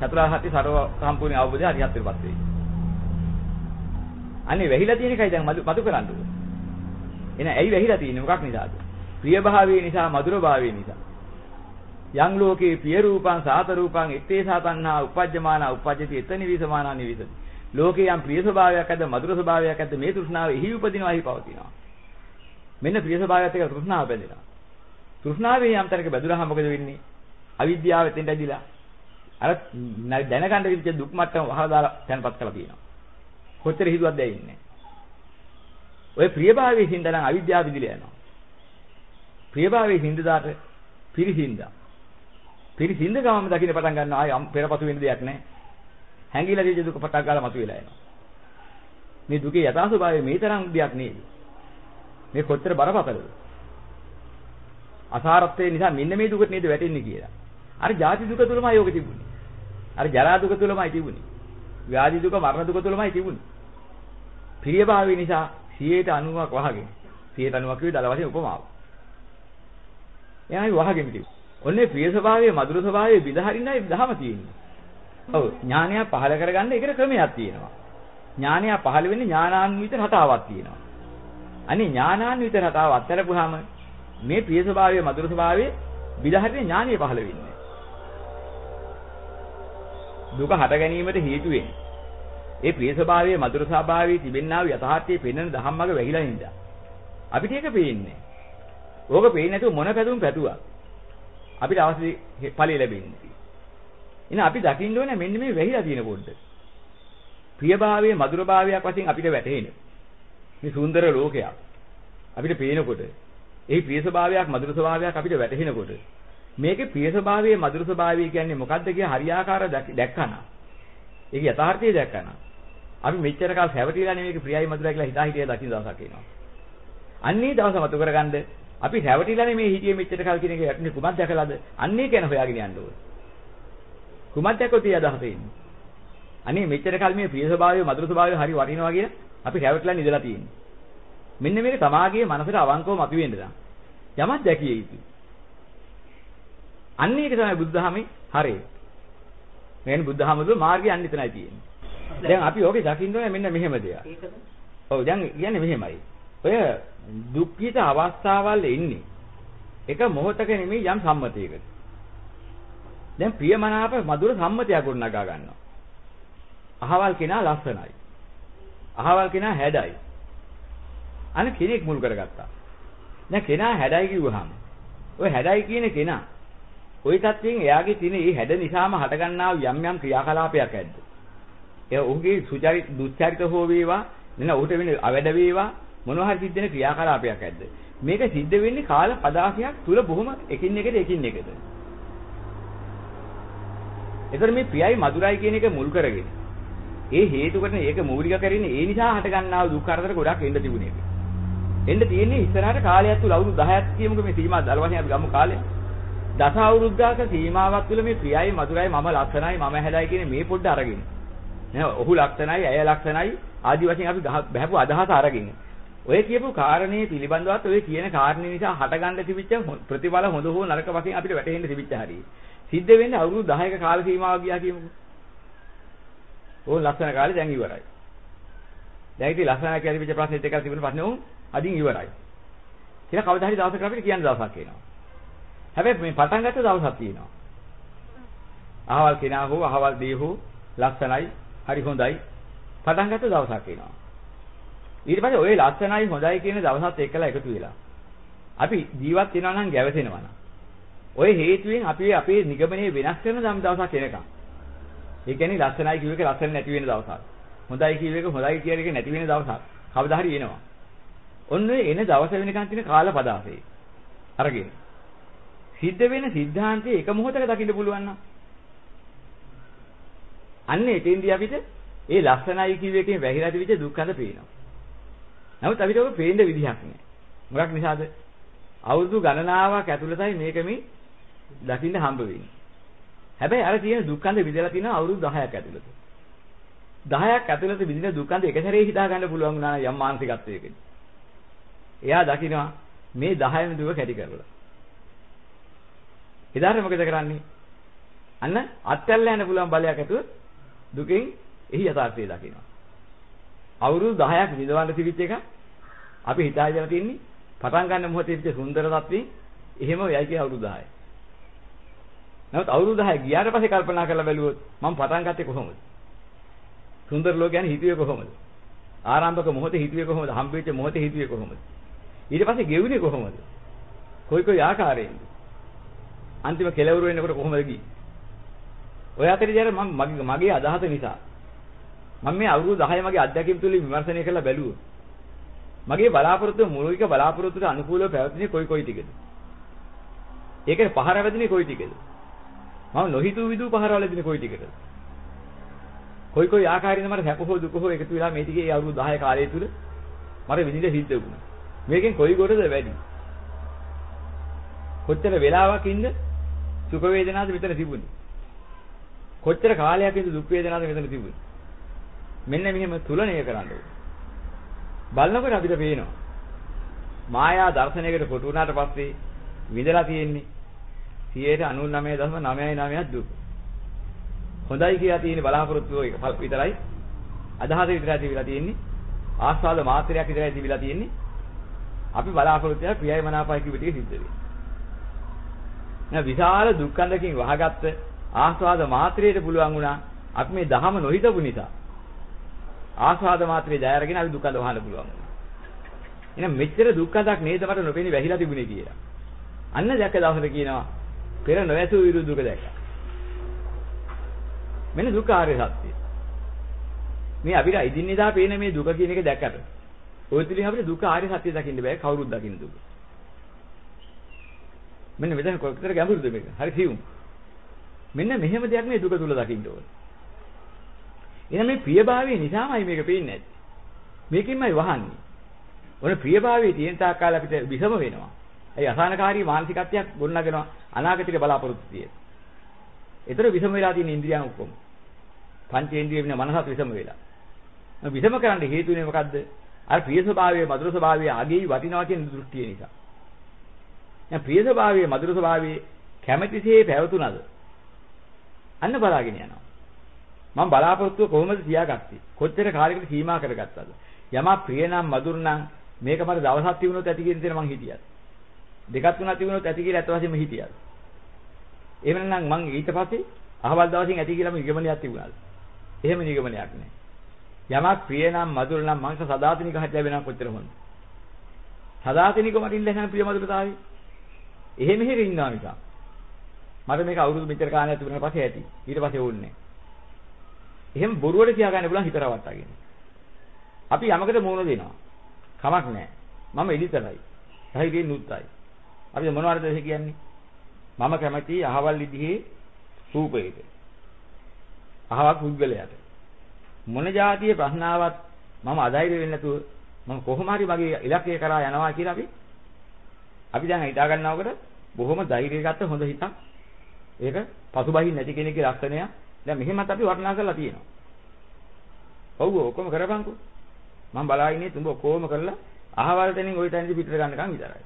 චතුරාර්ය සත්‍ය ਸਰව සම්පූර්ණ අවබෝධය හරියට පත් වෙන්නේ. අනේ වැහිලා තියෙන එකයි දැන් මතු කරන්න ඕනේ. එහෙනම් ඇයි වැහිලා තියෙන්නේ මොකක් නිසාද? ප්‍රිය භාවයේ නිසා මధుර භාවයේ නිසා. යං ලෝකේ ප්‍රිය රූපං සාත රූපං ඉත්තේ සාතන්හා උපජ්ජමාන උපජ්ජති එතනි විසමානා නිවිසති. ලෝකේ යම් ප්‍රිය ස්වභාවයක් ඇද්ද මధుර ස්වභාවයක් ඇද්ද මේ තෘෂ්ණාව එහි උපදිනවා එහි පවතිනවා. මෙන්න ප්‍රිය ස්වභාවයත් එක්ක තෘෂ්ණාව බැඳෙනවා. තෘෂ්ණාවේ යම් තැනක බැඳුනහම මොකද වෙන්නේ? අවිද්‍යාව එතෙන්ට ඇදිලා අර දැනගන්න විදිහ දුක් මට්ටම වහලා දාලා තැන්පත් කරලා තියෙනවා. කොච්චර හිතුවක්ද ඇවින්නේ. ඔය ප්‍රියභාවයේ හින්දා නම් අවිද්‍යාව විදිලා යනවා. ප්‍රියභාවයේ හින්දාට පිරිසින්දා. පිරිසින්ද ගමම දකින්න පටන් ගන්නවා ආය පෙරපසු වෙන දෙයක් නැහැ. හැංගිලා තියෙන දුක පටක් ගාලා මතුවෙලා එනවා. මේ දුකේ යථා ස්වභාවය මේ තරම් දෙයක් නෙවෙයි. මේ කොච්චර බරපතලද? අසාරත්වයේ නිසා මෙන්න මේ දුකට නේද වැටෙන්නේ කියලා. අර ජාති දුක තුලමයි යෝග තිබුණේ. අර ජරා දුක තුලමයි තිබුණේ. ව්‍යාධි දුක මරණ දුක තුලමයි තිබුණේ. ප්‍රියභාවය නිසා 90ක් වහගෙන 190ක් කිව්වේ දල වශයෙන් උපමාව. එයායි වහගෙන කිව්වේ. ඔන්නේ ප්‍රිය ස්වභාවයේ මధుර ස්වභාවයේ විදහරින්නයි දහම තියෙන්නේ. ඔව් ඥානය පහල කරගන්න ඒකට ක්‍රමයක් තියෙනවා. ඥානය පහල වෙන්නේ ඥානාන්විත රටාවක් තියෙනවා. අනේ ඥානාන්විත රටාව අත්හැරපුවාම මේ ප්‍රිය ස්වභාවයේ මధుර ස්වභාවයේ විදහරින්නේ ඥානය පහල වෙන්නේ. දුක හට ගැනීමට හේතු වෙන්නේ. ඒ ප්‍රිය ස්වභාවයේ මధుර ස්වභාවයේ තිබෙනා වූ යථාර්ථයේ පෙන්වන ධම්මක වැහිලා ඉඳලා. අපිට ඒක පේන්නේ. ඕක පේන්නේ නැතුව මොන පැතුම් පැතුවා. අපිට අවශ්‍ය ඵලය ලැබෙන්නේ. එහෙනම් අපි දකින්න ඕනේ මෙන්න මේ වැහිලා තියෙන පොඩ්ඩ. ප්‍රියභාවයේ මధుරභාවයක් වශයෙන් අපිට වැටහෙන. මේ සුන්දර ලෝකයක්. අපිට පේනකොට ඒ ප්‍රිය ස්වභාවයක් මధుර ස්වභාවයක් අපිට වැටහෙනකොට මේකේ ප්‍රිය ස්වභාවය මధుර ස්වභාවය කියන්නේ මොකද්ද කියලා හරියාකාර දැක්කනා. ඒක යථාර්ථය දැක්කනා. අපි මෙච්චර කාල හැවටිලා නෙමෙයි මේක ප්‍රියයි මధుරයි කියලා හිතා හිතේ දකින්න දවසක් එනවා. අන්නේ දවස මතු කරගන්න අපි හැවටිලා නෙමෙයි හිතේ මෙච්චර කාල කියන එක යටනේ කුමක් දැකලාද? අන්නේ කියන හොයාගෙන යන්න ඕනේ. කුමක් දැක්කොත් ඒ අදහස එන්නේ. අනේ මෙච්චර කාල මේ ප්‍රිය ස්වභාවය මధుර ස්වභාවය හරි වටිනවා කියලා අපි හැවටිලා නිදලා තියෙන්නේ. මෙන්න මේක තමාගේ මනසට අවංකවම අපි වෙන්න දා. යමක් දැකිය යුතුයි. අන්න ඒක තමයි බුද්ධහමේ හරය. මෙන්න බුද්ධහමදුල මාර්ගය අන්න එතනයි තියෙන්නේ. දැන් අපි ඕකේ දකින්න ඕනේ මෙන්න මෙහෙම දෙයක්. ඔව් දැන් කියන්නේ මෙහෙමයි. ඔය දුක්ඛිත අවස්ථාවල් එන්නේ එක මොහොතක නෙමෙයි යම් සම්මතයකට. දැන් ප්‍රියමනාප මధుර සම්මතයක් ගොඩනගා ගන්නවා. අහවල් කෙනා ලස්සනයි. අහවල් කෙනා හැඩයි. අන කෙනෙක් මුල් කරගත්තා. දැන් කෙනා හැඩයි කිව්වහම ඔය හැඩයි කියන කෙනා ওই தත්වයෙන් එයාගේ තියෙන මේ හැඩ නිසාම හටගන්නා යම් යම් ක්‍රියාකලාපයක් ඇද්ද. ඒ ඔහුගේ සුචරිත දුස්චරිත හෝ වේවා නැත්නම් ඔහුට වෙන අවැඩ වේවා මොනවා හරි සිද්ධ වෙන ක්‍රියාකලාපයක් ඇද්ද. මේක සිද්ධ වෙන්නේ කාල පදාසියක් තුල බොහොම එකින් එකට එකින් එකට. ඒතර මේ ප්‍රියයි මధుරයි කියන එක මුල් කරගෙන ඒ හේතු කරන ඒක මූලික කරගෙන ඒ නිසා හටගන්නා දුක් කරදර ගොඩක් එන්න තිබුණේ. එන්න තියෙන්නේ ඉස්සරහට කාලයක් තුල අවුරුදු 10ක් කියමුකෝ මේ සීමා දල වශයෙන් අපි ගමු කාලය. දස අවුරුද්දක සීමාවක් තුළ මේ ප්‍රියයි මధుරයි මම ලක්ෂණයි මම හැඩයි කියන මේ පොඩ්ඩ අරගෙන නෑ ඔහු ලක්ෂණයි ඇය ලක්ෂණයි ආදි වශයෙන් අපි බහැපු අදහස අරගෙන ඔය කියපු කාරණේ පිළිබඳවත් ඔය කියන කාරණේ නිසා හටගන්න තිබිච්ච ප්‍රතිඵල හොඳ හෝ නරක වශයෙන් අපිට වැටහෙන්න තිබිච්ච හරිය. සිද්ධ වෙන්නේ අවුරුදු 10ක කාල සීමාවක් ගියා කියමුකෝ. ඕන් ලක්ෂණ කාලේ දැන් ඉවරයි. දැන් ඉතින් ලක්ෂණ කියලා තිබිච්ච ප්‍රශ්නෙත් එක්ක තිබුණ ප්‍රශ්නේ උන් අදින් ඉවරයි. කියලා කවදා හරි දවසක අපිට කියන්න දවසක් එනවා. හැබැයි මේ පටන් ගත්ත දවසක් තියෙනවා. අහවල් කෙනා හෝ අහවල් දේ හෝ ලස්සනයි, හරි හොඳයි පටන් ගත්ත දවසක් එනවා. ඊට පස්සේ ওই ලස්සනයි හොඳයි කියන දවසත් එක්කලා එකතු වෙලා අපි ජීවත් වෙනවා නම් ගැවසෙනවා නම් ওই හේතුවෙන් අපි අපේ නිගමනයේ වෙනස් කරන දම් දවසක් එනකම්. ඒ කියන්නේ ලස්සනයි කියව එක ලස්සන නැති වෙන දවසක්. හොඳයි කියව එක හොඳයි කියන එක නැති වෙන දවසක්. කවදා හරි එනවා. ඔන්න එන දවස වෙනකන් තියෙන කාල පදාසේ. අරගෙන. සිද්ධ වෙන සිද්ධාන්තයේ එක මොහොතක දකින්න පුළුවන් නම් අන්න එතෙන්දී අපිට ඒ ලක්ෂණයි කිව්ව එකෙන් වැහිලා තිබිච්ච දුක්ඛඳ පේනවා. නමුත් අපිට ඔබ පේන්න විදිහක් නෑ. මොකක් නිසාද? අවුරුදු ගණනාවක් ඇතුළතයි මේක මේ දකින්න හම්බ වෙන්නේ. හැබැයි අර තියෙන දුක්ඛඳ විදලා තියෙනවා අවුරුදු 10ක් ඇතුළත. 10ක් ඇතුළත විඳින දුක්ඛඳ එක සැරේ හිතා ගන්න පුළුවන් වුණා නම් යම් මානසිකත්වයකින්. එයා දකිනවා මේ 10ම දුක කැටි කරලා. එදාට මොකද කරන්නේ? අන්න අත්‍යල්ල යන පුළුවන් බලයක් ඇතුව දුකෙන් එහි යථාර්ථය දකිනවා. අවුරුදු 10ක් විඳවන්න තිබිච්ච එක අපි හිතාගෙන තියෙන්නේ පටන් ගන්න මොහොතේ තිබ්බ සුන්දර තත්ත්වේ එහෙම යයි කිය අවුරුදු 10යි. නමුත් අවුරුදු 10 ගියාට පස්සේ කල්පනා කරලා බැලුවොත් මම පටන් ගත්තේ කොහොමද? සුන්දර ලෝක ගැන හිතුවේ කොහොමද? ආරම්භක මොහොතේ හිතුවේ කොහොමද? හම්බෙච්ච මොහොතේ හිතුවේ කොහොමද? ඊට පස්සේ ගෙවුනේ කොහොමද? කොයි කොයි ආකාරයෙන්ද? අන්තිම කෙලවර වෙනකොට කොහොමද ගියේ? ඔය අතරේදී අර මම මගේ මගේ අදහස නිසා මම මේ අවුරුදු 10 මගේ අත්දැකීම් තුලින් විමර්ශනය කරලා බැලුවා. මගේ බලාපොරොත්තු මූලික බලාපොරොත්තුට අනුකූලව පැවතුනේ කොයි කොයි ටිකද? ඒකේ පහර වැදිනේ කොයි ටිකද? මම නොහිතූ විදූ පහර වැදිනේ කොයි ටිකද? කොයි කොයි ආකාරයෙන්ද මට සැප හෝ දුක හෝ එකතු වෙලා මේ ටිකේ අවුරුදු 10 කාලය තුල මට විඳින්න සිද්ධ වුණා. මේකෙන් කොයි කොටද වැඩි? කොච්චර වෙලාවක් ඉන්න සුඛ වේදනාද මෙතන තිබුණේ? කොච්චර කාලයක් ඉඳ දුක් වේදනාද මෙතන තිබුණේ? මෙන්න මෙහෙම තුලණය කරන්න ඕනේ. බලනකොට අපිට පේනවා. මායා දර්ශනයකට කොටු වුණාට පස්සේ විඳලා තියෙන්නේ 99.99ක් දුක. හොඳයි කියලා තියෙන බලාපොරොත්තු විතරයි අදහස විතරයි තිබිලා තියෙන්නේ ආස්වාද මාත්‍රයක් විතරයි තිබිලා තියෙන්නේ අපි බලාපොරොත්තු වෙන ප්‍රියයි මනාපයි කිව්ව ටික සිද්ධ වෙන්නේ. නෑ විශාල දුක්ඛන්දකින් වහගත්ත ආස්වාද මාත්‍රයට පුළුවන් වුණා අපි මේ දහම නොහිතපු නිසා ආස්වාද මාත්‍රේ ජය අරගෙන අපි දුක්ඛන්ද වහන්න පුළුවන් වුණා. එහෙනම් මෙච්චර දුක්ඛන්දක් නේද මට නොපෙනී වැහිලා තිබුණේ කියලා. අන්න දැක්ක දවසට කියනවා පෙර නොඇසු විරු දුක දැක්කා. මෙන්න දුක්ඛ ආර්ය සත්‍යය. මේ අපිට ඉදින්නෙදා පේන මේ දුක කියන එක දැක්කට ඔය තුලින් අපිට දුක්ඛ ආර්ය සත්‍ය දකින්න බෑ කවුරුත් දකින්න දුක. මෙන්න මෙතන කොච්චර ගැඹුරුද මේක? හරි සියුම්. මෙන්න මෙහෙම දෙයක් මේ දුක තුල දකින්න ඕනේ. එහෙනම් මේ ප්‍රියභාවය නිසාමයි මේක පේන්නේ නැත්තේ. මේකෙන්මයි වහන්නේ. ඔන ප්‍රියභාවයේ තියෙන තාක් කාල අපිට විසම වෙනවා. ඒ අසහනකාරී මානසිකත්වයක් ගොඩනගෙනවා අනාගතේ බලාපොරොත්තු තියෙන. ඒතර විසම වෙලා තියෙන ඉන්ද්‍රියන් ඔක්කොම. පංචේන්ද්‍රිය වෙන මනසත් විසම වෙලා. විසම කරන්න හේතු වෙන්නේ මොකද්ද? අර ප්‍රිය ස්වභාවයේ මధుර ස්වභාවයේ ආගේ වටිනවා කියන දෘෂ්ටිය නිසා. දැන් ප්‍රිය ස්වභාවයේ මధుර ස්වභාවයේ කැමැතිසේ පැවතුනද? අන්න බලාගෙන යනවා. මම බලාපොරොත්තු කොහොමද තියාගත්තේ? කොච්චර කාලයකට සීමා කරගත්තද? යමා ප්‍රිය නම් මధుර නම් මේක මට දවසක් තිබුණොත් ඇති කියන දේ මං හිතියත්. දෙකක් තුනක් තිබුණොත් ඇති කියලා අතවසෙම හිතියත්. එහෙම නම් මං ඊට පස්සේ අහවල් දවසින් ඇති කියලාම නිගමනයක් තිබුණාද? එහෙම නිගමනයක් නෑ. යමක් ප්‍රිය නම් මధుර නම් මංක සදාතනික හට ලැබෙනවා කොච්චර හොඳ. සදාතනික මට ඉල්ලන ප්‍රිය මధుරතාවය එහෙම මෙහෙර ඉන්නවා නිසා. මට මේක අවුරුදු මෙච්චර කාලයක් තිබුණාට පස්සේ ඇති. ඊට පස්සේ ඕන්නේ එහෙම බොරුවට කියා ගන්න පුළුවන් හිත රවට්ටගෙන. අපි යමකට මූණ දෙනවා. කමක් නැහැ. මම එඩිතරයි. ධෛර්යයෙන් නුත්තයි. අපි මොනවද ඒක කියන්නේ? මම කැමති අහවල් විදිහේ රූපයකට. අහවල් පුද්ගලයාට. මොන જાතිය ප්‍රශ්නාවක් මම අධෛර්ය වෙන්නේ නැතුව මම කොහොම හරි මගේ ඉලක්කය කරා යනවා කියලා අපි අපි දැන් හිතා ගන්නවකට බොහොම ධෛර්යය ගත්ත හොඳ හිතක් ඒක පසුබහින් නැති කෙනෙක්ගේ ලක්ෂණය දැන් මෙහෙමත් අපි වර්ණනා කරලා තියෙනවා. ඔව් ඔක්කොම කරපන්කෝ. මම බලා ඉන්නේ තුඹ ඔක්කොම කරලා අහවල් තැනින් ওই තැනදී පිටර ගන්නකම් විතරයි.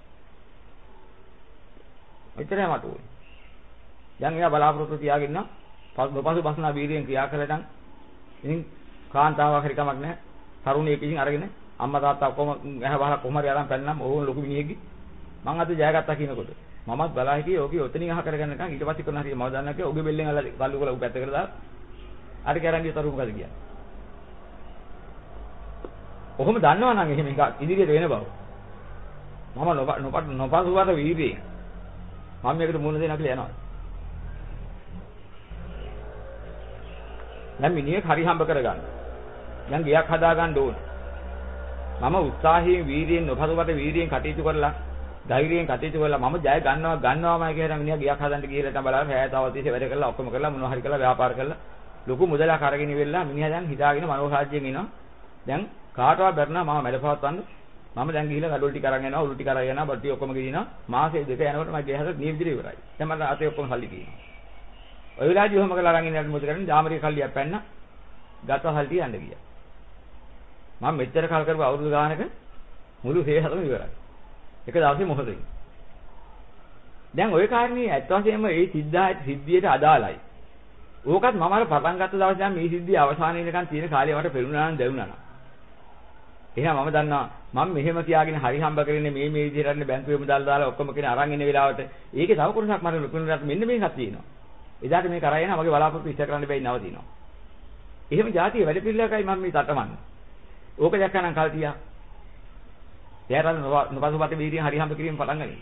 එතරම් මට ඕනේ. දැන් එයා බලාපොරොත්තු තියාගෙන පසු බස්නා වීර්යයෙන් ක්‍රියා කළා නම් ඉතින් කාන්තාවක් හරි කමක් නැහැ. තරුණියෙක් ඉතින් අරගෙන අම්මා තාත්තා ඔක්කොම ඇහ බහලා කොහම හරි අරන් පැනනම් ඕන ලොකු මිනිහෙක්ගේ මං අද ජයගත්තා කියනකොට මමත් බලා හිටියේ ඕකේ ඔතනින් අහ කරගන්නකම් ඊට පස්සේ කරන හරිය මම දන්නා කියලා ඔගේ බෙල්ලෙන් අල්ල කල්ලු කරලා උ පැත්තකට දාලා අර කැරන්ගේ තරු මොකද කියන්නේ. කොහොම දන්නවනම් එහෙම එකක් ඉදිරියට වෙන බව. මම නොප නොපසුවට වීර්යයෙන් මම මේකට මුණ දෙනවා කියලා යනවා. දැන් මිනිහෙක් හරි හම්බ කරගන්න. දැන් ගියක් හදා ගන්න ඕන. මම උත්සාහයෙන් වීර්යයෙන් නොපසුවට වීර්යයෙන් කටයුතු කරලා ධෛර්යයෙන් කටයුතු කරලා මම ජය ගන්නවා ගන්නවාමයි කියලා මිනිහා ගියක් හදන්න ගිහලා තමයි බලන්න හැය තවතිසේ වැඩ කරලා ඔක්කොම කරලා මොනවා හරි කරලා ව්‍යාපාර කරලා ලොකු මුදලක් අරගෙන ඉවෙලා මිනිහා දැන් හිතාගෙන මනෝසාජ්‍යයෙන් එනවා දැන් කාටවත් බැරනා මම මැඩපවත්වන්න මම දැන් ගිහිල්ලා ගඩොල් ටික අරන් යනවා උළු ටික අරන් යනවා බඩු ඔක්කොම ගිනිනවා මාසේ දෙක යනකොට මගේ ගෙහර නිය විදිහට ඉවරයි. දැන් මට අතේ ඔක්කොම සල්ලි තියෙනවා. ඔය වෙලාවදී ඔහොම කරලා අරන් ඉන්නත් මොකද කරන්නේ ජාමරිය කල්ලියක් පැන්න ගත හල්ටි යන්න ගියා. මම මෙච්චර කල් කරපු අවුරුදු ගානක මුළු හේහතම ඉවරයි. එක දවසේ මොහොතකින්. දැන් ওই කාරණේ ඇත්ත වශයෙන්ම මේ සිද්ධායත සිද්ධියට අදාළයි. ඕකත් මම අර පටන් ගත්ත දවසේ නම් මේ සිද්ධිය අවසානයේ ඉඳන් තියෙන කාලය වට පෙරුණා නම් දැනුණා නම්. එහෙනම් මම දන්නවා මම මෙහෙම කියාගෙන හරි හම්බ කරන්නේ මේ මේ විදිහට අන්න බැංකුවේම දාලා දාලා ඔක්කොම කෙන අරන් ඉන්න වෙලාවට ඒකේ තව කොටසක් මට ලකුණට මෙන්න මේකක් තියෙනවා. එදාට මේ කරා යන මගේ බලාපොරොත්තු ඉෂ්ට කරන්න බැයි නවතිනවා. එහෙම જાතිය වැඩ පිළිලකයි මම මේ සටහන්. ඕක දැක්කනම් කල්තියා එයාට නොපසුපත වීර්යයෙන් හරි හම්බ කිරීම පටන් ගනියි.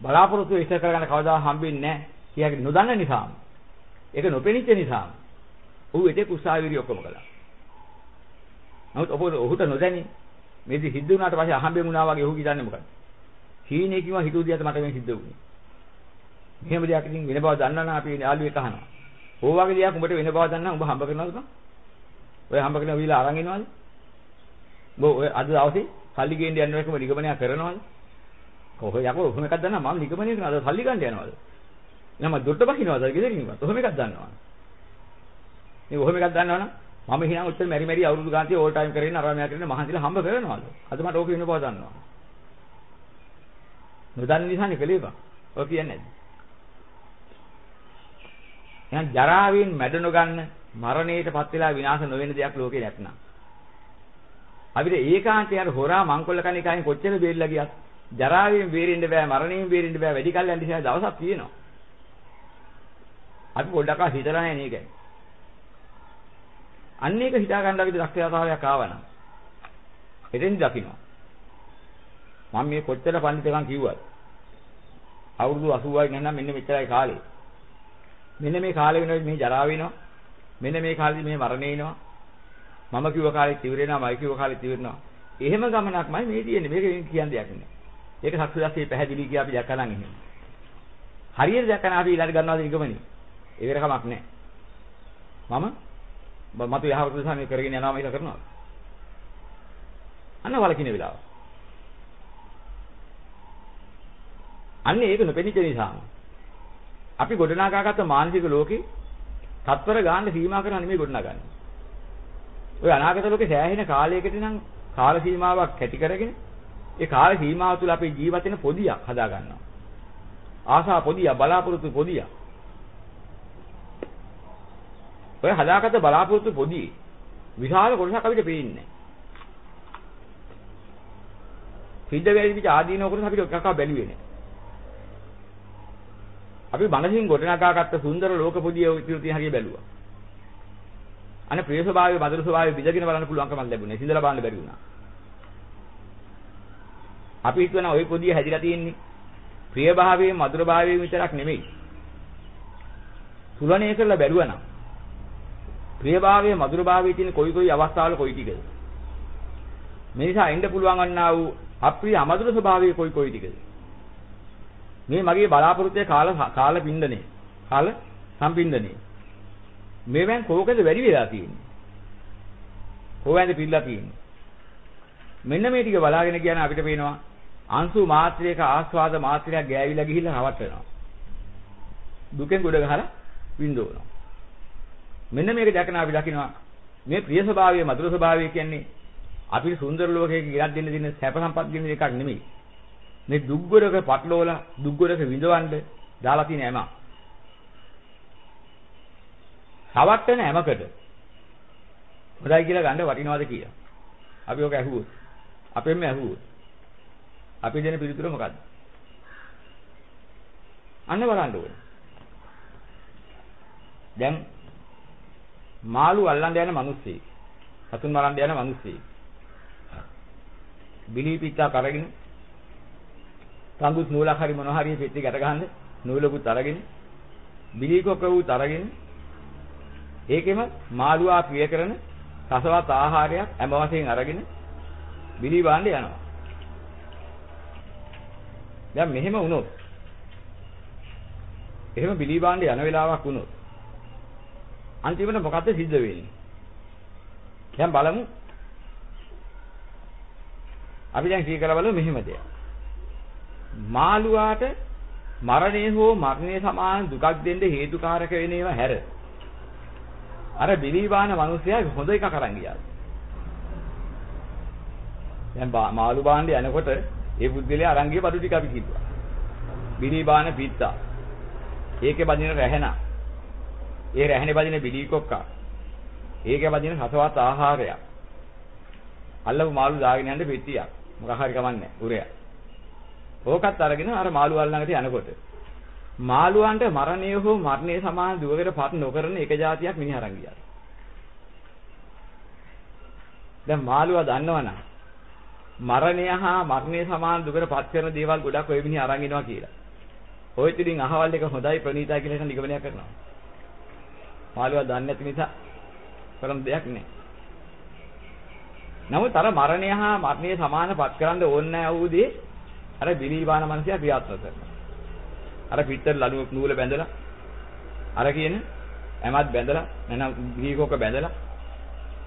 බලාපොරොත්තු ඉෂ්ට කරගන්න කවදා හම්බෙන්නේ නැහැ. කියාගෙන නොදන්න නිසාම. ඒක නොපෙනිච්ච නිසාම. ඌ ඒකේ උත්සාහවීරිය ඔක්කොම කළා. නමුත් ඔබ ඔහුට නොදැනි මේ දි සිද්ධ වුණාට පස්සේ අහම්බෙන් වුණා වගේ ඔහු කියන්නේ මොකද්ද? හීනේ කිව්වා හිතුව දිහාට මට මේ සිද්ධ වුණේ. මෙහෙම දෙයක් ඉතින් වෙන බව දන්නා නම් අපි යාළුවෙක් අහනවා. ඕ වගේ දෙයක් උඹට වෙන බව දන්නා උඹ හම්බ කරනවද බං? ඔය හම්බ කරන වීලා අරන් එනවද? ඔය අද දවසේ සල්ලි ගේන්න යන එකම නිගමනය කරනවද? කොහොම යකෝ කොහොම එකක් දන්නා මම නිගමනය කරන අද සල්ලි ගන්න යනවද? නම දොට්ට බහිනවද ගෙදරින්වත්? කොහොම එකක් දන්නවද? මේ කොහොම එකක් දන්නවනම් මම හිනා උත්තර මෙරි මෙරි අවුරුදු ගානක් ඕල් ටයිම් කරගෙන අරමයා කරගෙන මහන්සිලා හම්බ කරනවලු. අද මට ඕක වෙන බව දන්නවා. නොදන්න නිසානේ කලේ බා. ඔය කියන්නේ නැද්ද? එහෙනම් ජරාවෙන් මැඩ නොගන්න මරණයටපත් වෙලා විනාශ නොවෙන දෙයක් ලෝකේ නැත්නම්. අපිට ඒකාන්තයෙන් අර හොරා මංකොල්ල කණ එකෙන් කොච්චර බේරිලා ගියත් ජරාවෙන් බේරෙන්න බෑ මරණයෙන් බේරෙන්න බෑ වැඩි කල් යන නිසා දවසක් තියෙනවා. අපි පොඩ්ඩක් හිතලා නැහැ නේද? අන්න ඒක හිතා ගන්න අපිට දක්ෂතාවයක් ආවනම් එතෙන් දකින්න. මම මේ කොච්චර පඬිතුකම් කිව්වත් අවුරුදු 80යි නැත්නම් මෙන්න මෙච්චරයි කාලේ. මෙන්න මේ කාලේ වෙනකොට මේ ජරා වෙනවා. මෙන්න මේ කාලේ මේ මරණය එනවා. මම කිව්ව කාලෙත් ඉවරෙනවා, මයි කිව්ව කාලෙත් ඉවරෙනවා. එහෙම ගමනක්මයි මේ තියෙන්නේ. මේක කියන්න දෙයක් නෑ. ඒක සත්‍යදස්සේ පැහැදිලි කියා අපි දැක්කනම් එහෙම. හරියට දැක්කම අපි ඊළඟ ගන්නවාද නිගමනේ. ඒකට කමක් නෑ. මම මතු යහපත සාමය කරගෙන යනවා මේක කරනවා. අන්න වලකින වෙලාව. අන්න ඒක නොපෙනිච්ච නිසාම අපි ගොඩනගාගත්ත මානසික ලෝකේ තත්පර ගන්න සීමා කරලා නෙමෙයි ගොඩනගන්නේ. ඔය අනාගත ලෝකේ සෑහෙන කාලයකට නම් කාල සීමාවක් ඇති කරගෙන ඒ කාල සීමාව තුළ අපේ ජීවිත වෙන පොදියක් හදා ගන්නවා. ආසා පොදිය බලාපොරොත්තු පොදිය. ඔය හදාගත්ත බලාපොරොත්තු පොදියේ විශාල කොටසක් අපිට පේන්නේ නැහැ. සිද්ධ වෙලිවිච ආදීනව කරන අපිට එකක් බැලුවේ නැහැ. අපි මනසින් ගොඩනගාගත්ත සුන්දර ලෝක පොදිය ඉතුරු තියෙන හැටි බැලුවා. අනේ ප්‍රිය ස්වභාවයේ බදළු ස්වභාවයේ විදගෙන බලන්න පුළුවන්කමක් ලැබුණේ. සිඳලා බලන්න බැරි වුණා. අපි හිතන ওই පොදිය හැදිලා තියෙන්නේ ප්‍රිය භාවයේ මధుර භාවයේ විතරක් නෙමෙයි. තුලණය කරලා බැලුවා නම් ප්‍රිය භාවයේ මధుර භාවයේ තියෙන කොයි කොයි අවස්ථාවල කොයි ටිකද? මේ නිසා එන්න පුළුවන් වන්නා වූ අප්‍රිය අමధుර ස්වභාවයේ කොයි කොයි ටිකද? මේ මගේ බලාපොරොත්තුවේ කාල කාල පින්ඩනේ. කාල සම්පින්ඩනේ. මේවෙන් කෝකද වැඩි වෙලා තියෙන්නේ. කොහෙන්ද පිළලා තියෙන්නේ. මෙන්න මේ ටික බලාගෙන කියන අපිට පේනවා අංශු මාත්‍රයක ආස්වාද මාත්‍රයක් ගෑවිලා ගිහිල්ලා නවත්වනවා. දුකෙන් ගොඩ ගහලා විඳවනවා. මෙන්න මේක දැකන අපි දකිනවා මේ ප්‍රිය ස්වභාවය මధుර ස්වභාවය කියන්නේ අපිට සුන්දර ලෝකයක ගියක් දෙන්න දෙන සැප සම්පත් දෙන එකක් නෙමෙයි. මේ දුක්ගොරක පටලෝලා දුක්ගොරක විඳවන්න දාලා තියෙන හැම. සවට්ටන හැමකට හොඳයි කියලා ගන්න වටිනවද කියලා. අපි ඔක ඇහුවොත් අපෙන්ම ඇහුවොත් අපි දෙන පිළිතුර මොකද්ද? අන්න බලන්න ඕනේ. දැන් මාළු අල්ලන්න යන මිනිස්සෙක්. සතුන් මරන්න යන මිනිස්සෙක්. බිලී පිටා කරගෙන සංගුත් නූලක් හරි මොනවා හරි පෙට්ටි ගැට ගහන්න නූලකුත් අරගෙන බිලී කොක්කුත් අරගෙන ඒකෙම මාළුවා ප්‍රිය කරන රසවත් ආහාරයක් හැම වශයෙන් අරගෙන බිලී බාන්න යනවා. දැන් මෙහෙම වුණොත් එහෙම බිලී බාන්න යන වෙලාවක් වුණොත් අන්තිමට මොකද්ද සිද්ධ වෙන්නේ? දැන් බලමු. අපි දැන් කී කරලා බලමු මෙහෙම දෙයක්. මාළුවාට මරණය හෝ මරණය සමාන දුකක් දෙන්න හේතුකාරක වෙන ඒවා හැර අර බිලිබාන මිනිසයා හොඳ එකක් අරන් ගියා. දැන් මාළු බාණ්ඩ යනකොට ඒ බුද්ධිලේ අරන් ගිය බඩු ටික අපි කිව්වා. බිලිබාන පිත්තා. ඒකේ බදින රැහෙන. ඒ රැහෙනේ බදින බිලි කොක්කා. ඒකේ බදින රසවත් ආහාරයක්. අල්ලපු මාළු දාගෙන යන්න පෙට්ටියක්. මොකක් හරි කමන්නේ උරයක්. ඕකත් අරගෙන අර මාළුවා ළඟට යනකොට මාළුවන්ට මරණය හෝ මරණය සමාන දුවකට පත් නොකරන එක જાතියක් මිනිහ අරන් ගියා. දැන් මාළුවා දන්නවනම් මරණය හා මරණය සමාන දුකට පත් කරන දේවල් ගොඩක් ඔය මිනිහ අරන් එනවා කියලා. ඔය තුලින් අහවල් එක හොඳයි ප්‍රණීතයි කියලා හිතන නිගමනය කරනවා. මාළුවා දන්නේ නැති නිසා කරන දෙයක් නෑ. නමුත් අර මරණය හා මරණය සමාන පත් කරන්න ඕනේ නැහැ වූ දේ අර බිනීවාන මනසයා ක්‍රියාත්මක කරනවා. අර පිටතර ලණු නූල බැඳලා අර කියන ඇමත් බැඳලා නැනම් බිලීකෝක බැඳලා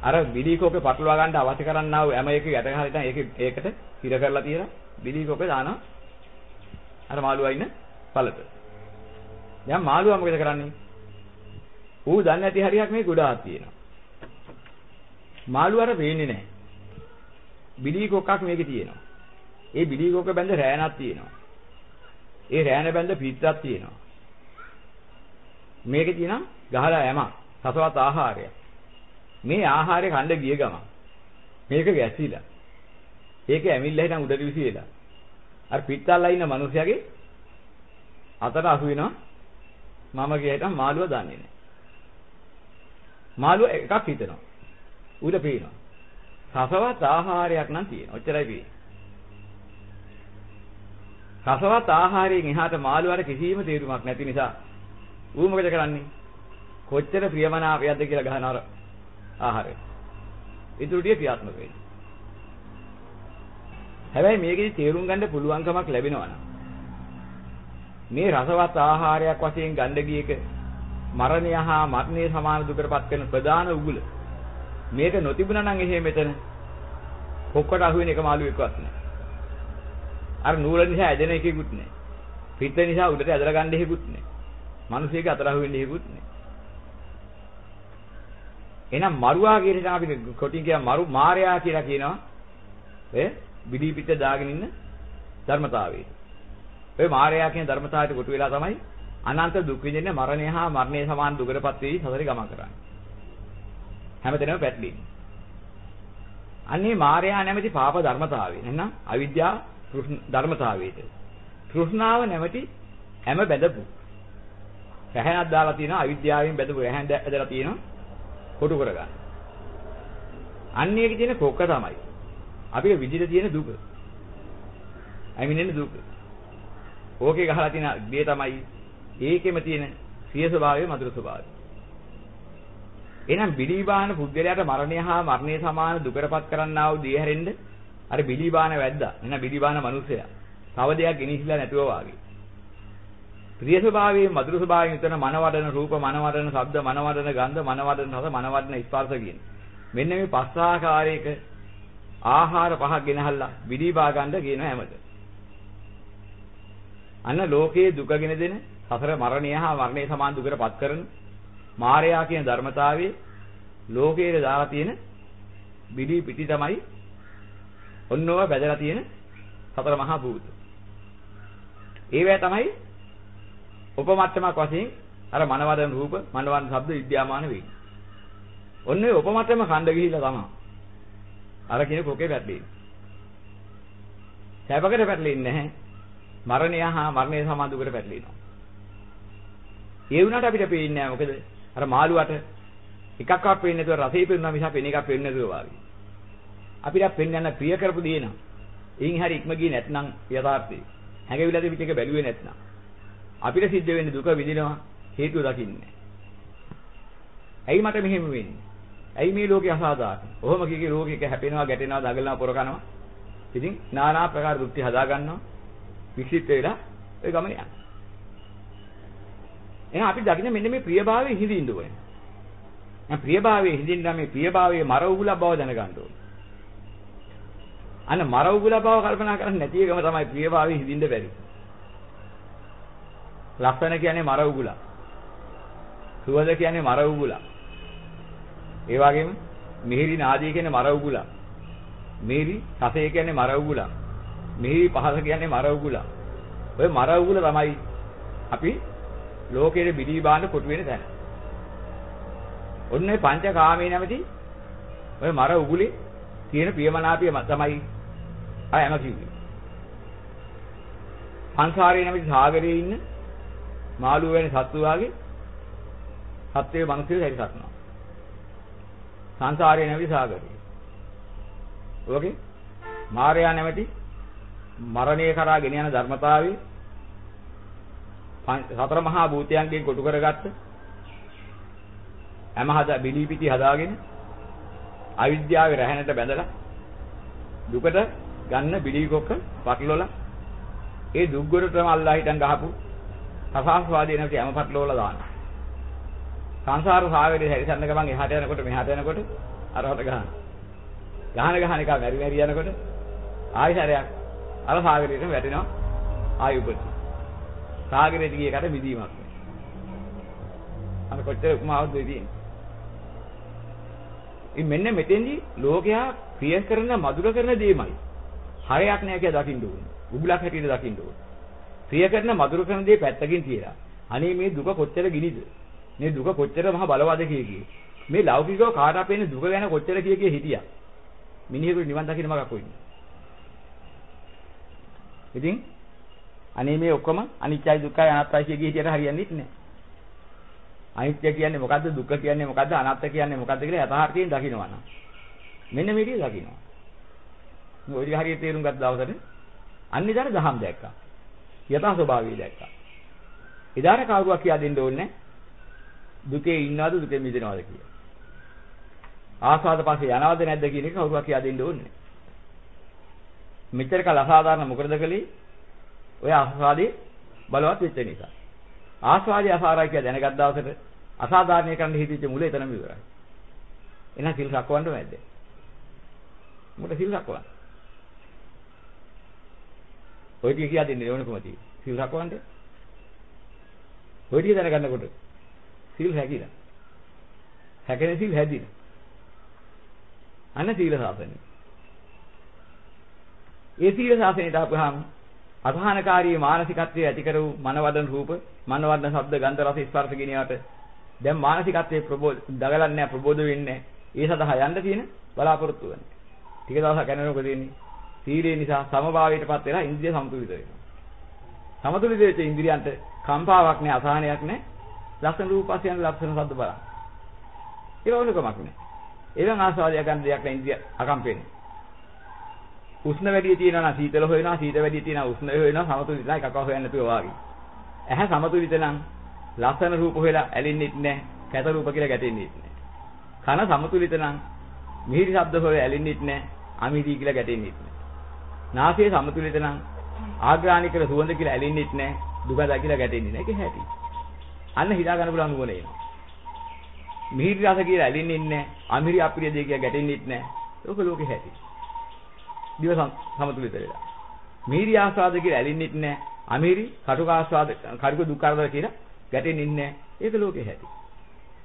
අර බිලීකෝකේ පටලවා ගන්න අවශ්‍ය කරන්නා වූ හැම එක යට ගහලා ඉතින් ඒක ඒකට හිර කරලා තියලා බිලීකෝකේ දානවා අර මාළුවා ඉන්න පළට. දැන් මාළුවා මොකද කරන්නේ? ඌ දන්නේ නැති හරියක් මේ ගොඩාක් තියෙනවා. මාළුවාට පේන්නේ නැහැ. බිලී කොක්කක් මේකේ තියෙනවා. ඒ බිලී කොක්ක බැඳ රෑනක් තියෙනවා. ඒ රෑන බැඳ පිටක් තියෙනවා. මේකේ තියෙන ගහලා යමක් රසවත් ආහාරය. මේ ආහාරය කන්න ගිය ගමන් මේක ගැසිලා. ඒක ඇමිල්ලා හිටන් උඩට විසිලා. අර පිටතල්ලා ඉන්න මිනිහයාගේ අතට අහු වෙනවා. මම ගියටම මාළුව දන්නේ නැහැ. මාළුව එකක් හිතනවා. උඩ පේනවා. රසවත් ආහාරයක් නම් තියෙනවා. ඔච්චරයි පේන්නේ. රසවත් ආහාරයෙන් එහාට මාළුවාට කිසිම තේරුමක් නැති නිසා ඌ මොකද කරන්නේ? කොච්චර ප්‍රියමනාපයක්ද කියලා ගහන අර ආහාරය. ඉතුරුටිය ක්‍රියාත්මක වෙන්නේ. හැබැයි මේකෙදි තේරුම් ගන්න පුළුවන්කමක් ලැබෙනවා නම් මේ රසවත් ආහාරයක් වශයෙන් ගන්න ගියක මරණය හා මරණය සමාන දුකටපත් කරන ප්‍රධාන උගුල මේක නොතිබුණා නම් එහෙම මෙතන කොක්කට අහු වෙන එක මාළුවෙක්වත් නැහැ. අර නූල නිසා ඇදෙන එකෙකුත් නැහැ. පිට නිසා උඩට ඇදලා ගන්න එකෙකුත් නැහැ. මිනිස්සෙක් අතර අහු වෙන්න එකෙකුත් නැහැ. එහෙනම් මරුවා කියන එක අපි කොටින් කියන මරු මාර්යා කියලා කියනවා. ඒ බිඩි පිට දාගෙන ඉන්න ධර්මතාවය. ඔය මාර්යා කියන ධර්මතාවයට කොටු වෙලා තමයි අනන්ත දුක් විඳින්නේ මරණය හා මරණය සමාන දුකටපත් වෙයි සසරේ ගමන් කරන්නේ. හැමතැනම පැටලෙන්නේ. අන්නේ මාර්යා නැමැති පාප ධර්මතාවය. එහෙනම් අවිද්‍යාව ධර්මතාවයට. තෘෂ්ණාව නැමැති හැම බැඳපු. රැහැනක් දාලා තියෙනවා අවිද්‍යාවෙන් බැඳපු රැහැන් ඇදලා තියෙනවා කොටු කරගන්න. අන්නේක තියෙන කොක්ක තමයි. අපිට විදිහට තියෙන දුක. ඇමිනෙන දුක. ඕකේ ගහලා තියෙන දේ තමයි ඒකෙම තියෙන සිය ස්වභාවය මధుර ස්වභාවය. එහෙනම් බිලීබාන පුද්ගලයාට මරණය හා මරණය සමාන දුකටපත් කරන්නා වූ දේ හැරෙන්න අර බිලීබාන වැද්දා. එහෙනම් බිලීබාන මිනිසයා. තව දෙයක් ගෙනිහිලා නැතුව වාගේ. ප්‍රිය ස්වභාවයෙන් මధుර ස්වභාවයෙන් යුතන මනවඩන රූප මනවඩන ශබ්ද මනවඩන ගන්ධ මනවඩන රස මනවඩන ස්පර්ශ කියන. මෙන්න මේ පස් ආකාරයක ආහාර පහක් ගෙනහල්ලා විදීබා ගන්න කියන හැමද. අන්න ලෝකයේ දුකගෙන දෙන සතර මරණය හා මරණය සමාන දුකටපත් කරන මායයා කියන ධර්මතාවයේ ලෝකයේ දාලා තියෙන බිඩි පිටි තමයි ඔන්නෝව බැදලා තියෙන සතර මහා භූත. ඒවැ තමයි උපමට්ටමක් වශයෙන් අර මනවදන රූප, මනවදන ශබ්ද විද්‍යාමාන වෙන්නේ. ඔන්න ඔය උපමට්ටම ඛණ්ඩ ගිහිල්ලා තමයි. අර කියන කොකේ පැටලෙන්නේ. සැපකට පැටලෙන්නේ නැහැ. මරණය හා මරණය සමාන දුකට පැටලෙනවා. ඒ වුණාට අපිට පේන්නේ නැහැ මොකද අර මාළුවට එකක්වත් පේන්නේ නැතුව රසෙ පේනවා මිසක් වෙන එකක් පේන්නේ නැතුව වාගේ. අපිට පෙන්වන්න ප්‍රිය කරපු දේ නම් එයින් හරි ඉක්ම ගියේ නැත්නම් යථාර්ථය. හැඟවිලා දෙවිත් එක බැලුවේ නැත්නම් අපිට සිද්ධ වෙන්නේ දුක විඳිනවා හේතුව දකින්නේ. ඇයි මට මෙහෙම වෙන්නේ? ඇයි මේ ලෝකේ අසාධාරණ? ඔහොම කීකේ ලෝකෙක හැපෙනවා, ගැටෙනවා, දඟලනවා, පොර කනවා. ඉතින් নানা ආකාර දුක්ටි හදා ගන්නවා. වික්ෂිප්ත වෙලා ඔය ගමන යනවා. එහෙනම් අපි දකින්න මෙන්න මේ ප්‍රියභාවයේ හිඳින්න ඕනේ. දැන් ප්‍රියභාවයේ හිඳින්න මේ ප්‍රියභාවයේ මර උගුලක් බව දැනගන්න ඕනේ. අන්න මර උගුලක් බව කල්පනා කරන්නේ නැති එකම තමයි ප්‍රියභාවයේ හිඳින්න බැරි. ලස්සන කියන්නේ මර උගුලක්. සුවඳ කියන්නේ මර උගුලක්. ඒ වගේම මිහිරි නාදය කියන්නේ මර උගුලක්. මිහිරි රසය කියන්නේ මර උගුලක්. මිහිරි පහස කියන්නේ මර උගුලක්. ඔය මර උගුල තමයි අපි ලෝකයේ බිලී බාන්න කොටු වෙන තැන. ඔන්න ඔය පංචකාමයේ නැමැති ඔය මර උගුලේ තියෙන ප්‍රියමනාපිය තමයි අයම කිව්වේ. සංසාරයේ නැමැති සාගරයේ ඉන්න මාළුව වැනි සත්තු වාගේ සත්වයේ මිනිස්සු හැරිසක්නවා. සංසාරයේ නැමැති සාගරය. ඔකේ මායя නැමැති මරණය කරා ගෙන යන ධර්මතාවයේ සතර මහා භූතයන්ගෙන් කොටු කරගත්ත හැම හදා බිලී පිටි හදාගෙන අවිද්‍යාවේ රැහැනට බැඳලා දුකට ගන්න බිලී කොක්ක පටලවලා ඒ දුක්ගොරටම අල්ලා හිටන් ගහපු රසාස්වාදී නැති හැම පටලවලා දානවා සංසාර සාගරේ හැරිසන්න ගමන් එහාට යනකොට මෙහාට යනකොට අරවට ගහන ගහන ගහන එක මෙරි මෙරි යනකොට ආයි සැරයක් අර සාගරේට වැටෙනවා ආයි උපදින සාගරේ දිගේ කට මිදීමක් නේ. අර කොච්චර උපමාවක්ද තියෙන්නේ. ඉතින් මෙන්න මෙතෙන්දි ලෝකයා ප්‍රිය කරන මధుර කරන දේමයි. හරයක් නෑ කියලා දකින්න ඕනේ. උගුලක් හැටියට දකින්න ඕනේ. ප්‍රිය කරන මధుර කරන දේ පැත්තකින් තියලා. අනේ මේ දුක කොච්චර ගිනිද? මේ දුක කොච්චර මහ බලවද කිය මේ ලෞකිකව කාට අපේන දුක ගැන කොච්චර කිය කිය හිටියා. මිනිහෙකුට නිවන් දකින්න මගක් කොයින්ද? ඉතින් අනේ මේ ඔක්කොම අනිත්‍යයි දුක්ඛයි අනාත්තයි කිය කිය හිටියට හරියන්නේ නැහැ. අනිත්‍ය කියන්නේ මොකද්ද දුක්ඛ කියන්නේ මොකද්ද අනාත්ත කියන්නේ මොකද්ද කියලා යථාර්ථයෙන් දකින්නවා නම් මෙන්න මේ විදිහ දකින්නවා. මේ ඔය හරියට තේරුම් ගත්ත දවසට අනිදාර දහම් දැක්කා. යථා ස්වභාවය දැක්කා. ඉදාර කවුරුවක් කියා දෙන්න ඕනේ දුකේ ඉන්නවද දුකේ මිදෙනවද කියලා. ආස්වාද පස්සේ යනවද නැද්ද කියන එක කවුරුවක් කියා දෙන්න ඕනේ. මෙච්චර කල අසාධාරණ මොකද කළේ? ඔය ආස්වාදේ බලවත් වෙච්ච නිසා. ආස්වාදේ අසාරයි කියලා දැනගත් දවසට අසාධාරණය කරන්න හිතෙච්ච මුල එතනම ඉවරයි. එහෙනම් සිල් රැකවන්න බෑද? මොකද සිල් රැකවන්න? ඔය ටික කියා දෙන්නේ ඕන කොහොමද? සිල් රැකවන්න? ඔය ටික දැනගන්නකොට සිල් හැකිලා. හැකෙන සිල් හැදිලා. අන්න සීල සාසනය. ඒ සීල සාසනයට ආපුවාම අසහනකාරී මානසිකත්වයේ ඇති කර වූ මනවදන රූප, මනවදන ශබ්ද, ගන්ධ, රස, ස්පර්ශ ගිනියට දැන් මානසිකත්වයේ ප්‍රබෝධ දගලන්නේ ප්‍රබෝධ වෙන්නේ ඒ සඳහා යන්න තියෙන බලාපොරොත්තු වෙන්නේ. ටික දවසක් යනකොට තියෙන්නේ සීලේ නිසා සමභාවයටපත් වෙලා ඉන්ද්‍රිය සමතුලිත වෙනවා. සමතුලිත වෙච්ච ඉන්ද්‍රියන්ට කම්පාවක් නැහැ, අසහනයක් නැහැ. ලක්ෂණ රූපස්යන් ලක්ෂණ ශබ්ද බලන්න. ඒක වුණකමක් නැහැ. එවන් ආස්වාදය ගන්න දෙයක් නැහැ ඉන්ද්‍රිය අකම්පෙන්නේ. උෂ්ණ වැඩි තියෙනවා නම් සීතල හොයනවා සීත වැඩි තියෙනවා උෂ්ණ හොයනවා සමතුලිත නැහැ එකක් හොයන්න නැතුව වාගේ. ඇහැ සමතුලිත නම් ලස්සන රූප හොයලා ඇලෙන්නෙත් නැහැ කැත රූප කියලා ගැටෙන්නෙත් නැහැ. කන සමතුලිත නම් මිහිරි ශබ්ද හොයලා ඇලෙන්නෙත් නැහැ අමිහිරි කියලා ගැටෙන්නෙත් නැහැ. නාසය සමතුලිත නම් ආග්‍රාණික සුවඳ කියලා ඇලෙන්නෙත් නැහැ දුකද කියලා ගැටෙන්නේ නැහැ ඒක හැටි. අන්න හිතා ගන්න පුළුවන් නුවණ එනවා. මිහිරි රස කියලා ඇලෙන්නේ නැහැ අමිහිරි අප්‍රිය දෙය කියලා ගැටෙන්නෙත් නැහැ. ඒක ලෝකේ හැටි. දිව සමතුලිත වෙලා. මිහිරි ආස්වාද කියලා ඇලින්නෙත් නැහැ. අමිහිරි කටුක ආස්වාද කටුක දුක් කරදර කියලා ගැටෙන්නේ නැහැ. ඒක ලෝකේ හැටි.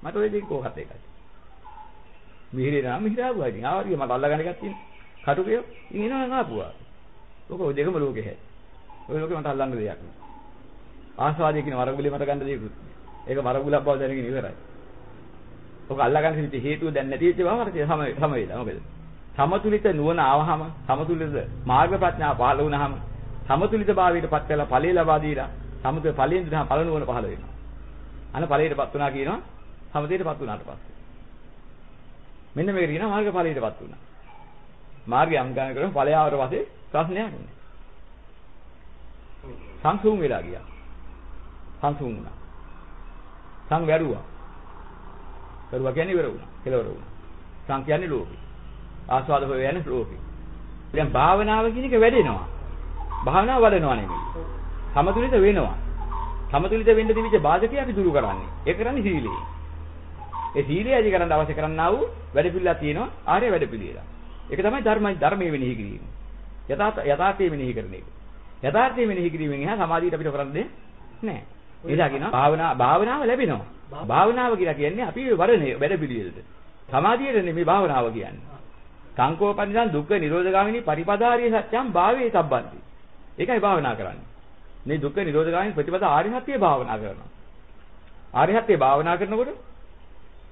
මට ওই දෙක කොහොමද එකයි. මිහිරි නම් මිහිරාවුවා ඉතින් ආවරිය මට අල්ලගන්න එකක් තියෙන. කටුකේ ඉතින් එනවා නම් ආපුවා. ඔක ඔය දෙකම ලෝකේ හැටි. ඔය ලෝකේ මට අල්ලන්න දෙයක් නෑ. ආස්වාදයේ කියන වරගුලේ මට ගන්න දෙයක්වත්. ඒක වරගුලක් බව දැනගෙන ඉවරයි. ඔක අල්ලගන්න හිතේ හේතුව දැන් නැති වෙච්ච බව මට සම සම වේලා මොකද? සමතුලිත නුවණ ආවහම සමතුලිත මාර්ග ප්‍රඥා පහළ වුණාම සමතුලිත භාවයට පත් වෙලා ඵලය ලබා දීලා සමතුලිත ඵලයෙන් දිහා ඵල නුවණ පහළ වෙනවා. අන ඵලයටපත් වුණා කියනවා සමතේටපත් වුණාට පස්සේ. මෙන්න මේක කියනවා මාර්ග ඵලයටපත් වුණා. මාර්ගය අංගන කරන ඵලය ආවට පස්සේ ප්‍රශ්නයක් නෑ. සංසුන් වෙලා ගියා. සංසුන් වුණා. සං වැරුවා. වැරුවා කියන්නේ ඉවර වුණා. කෙලවර වුණා. සං කියන්නේ ලෝකේ. ආස්වාද හොය යන ලෝකේ. දැන් භාවනාව කියන එක වැඩෙනවා. භාවනාව වඩනවා නෙමෙයි. සමතුලිත වෙනවා. සමතුලිත වෙන්න තිබිච්ච බාධකේ අපි දුරු කරන්නේ. ඒක කරන්නේ සීලේ. ඒ සීලය ඇති කරන්න අවශ්‍ය කරන්නා වූ වැඩපිළිවෙලක් තියෙනවා ආර්ය වැඩපිළිවෙල. ඒක තමයි ධර්මයි ධර්මයේ වෙනෙහි කිරීම. යථාර්ථ යථාර්ථයේ වෙනෙහි කරන එක. යථාර්ථයේ වෙනෙහි කිරීමෙන් එහා සමාධියට අපිට කරන්නේ නැහැ. ඒලා කියනවා භාවනා භාවනාව ලැබෙනවා. භාවනාව කියලා කියන්නේ අපි වරනේ වැඩපිළිවෙලට. සමාධියට නෙමෙයි භාවනාව කියන්නේ. සංකෝපනිසං දුක්ඛ නිරෝධගාමිනී පරිපදාාරිය සත්‍යම් භාවේ සම්බන්ති. ඒකයි භාවනා කරන්නේ. මේ දුක්ඛ නිරෝධගාමිනී ප්‍රතිපදා ආර්ය සත්‍ය භාවනා කරනවා. ආර්ය සත්‍ය භාවනා කරනකොට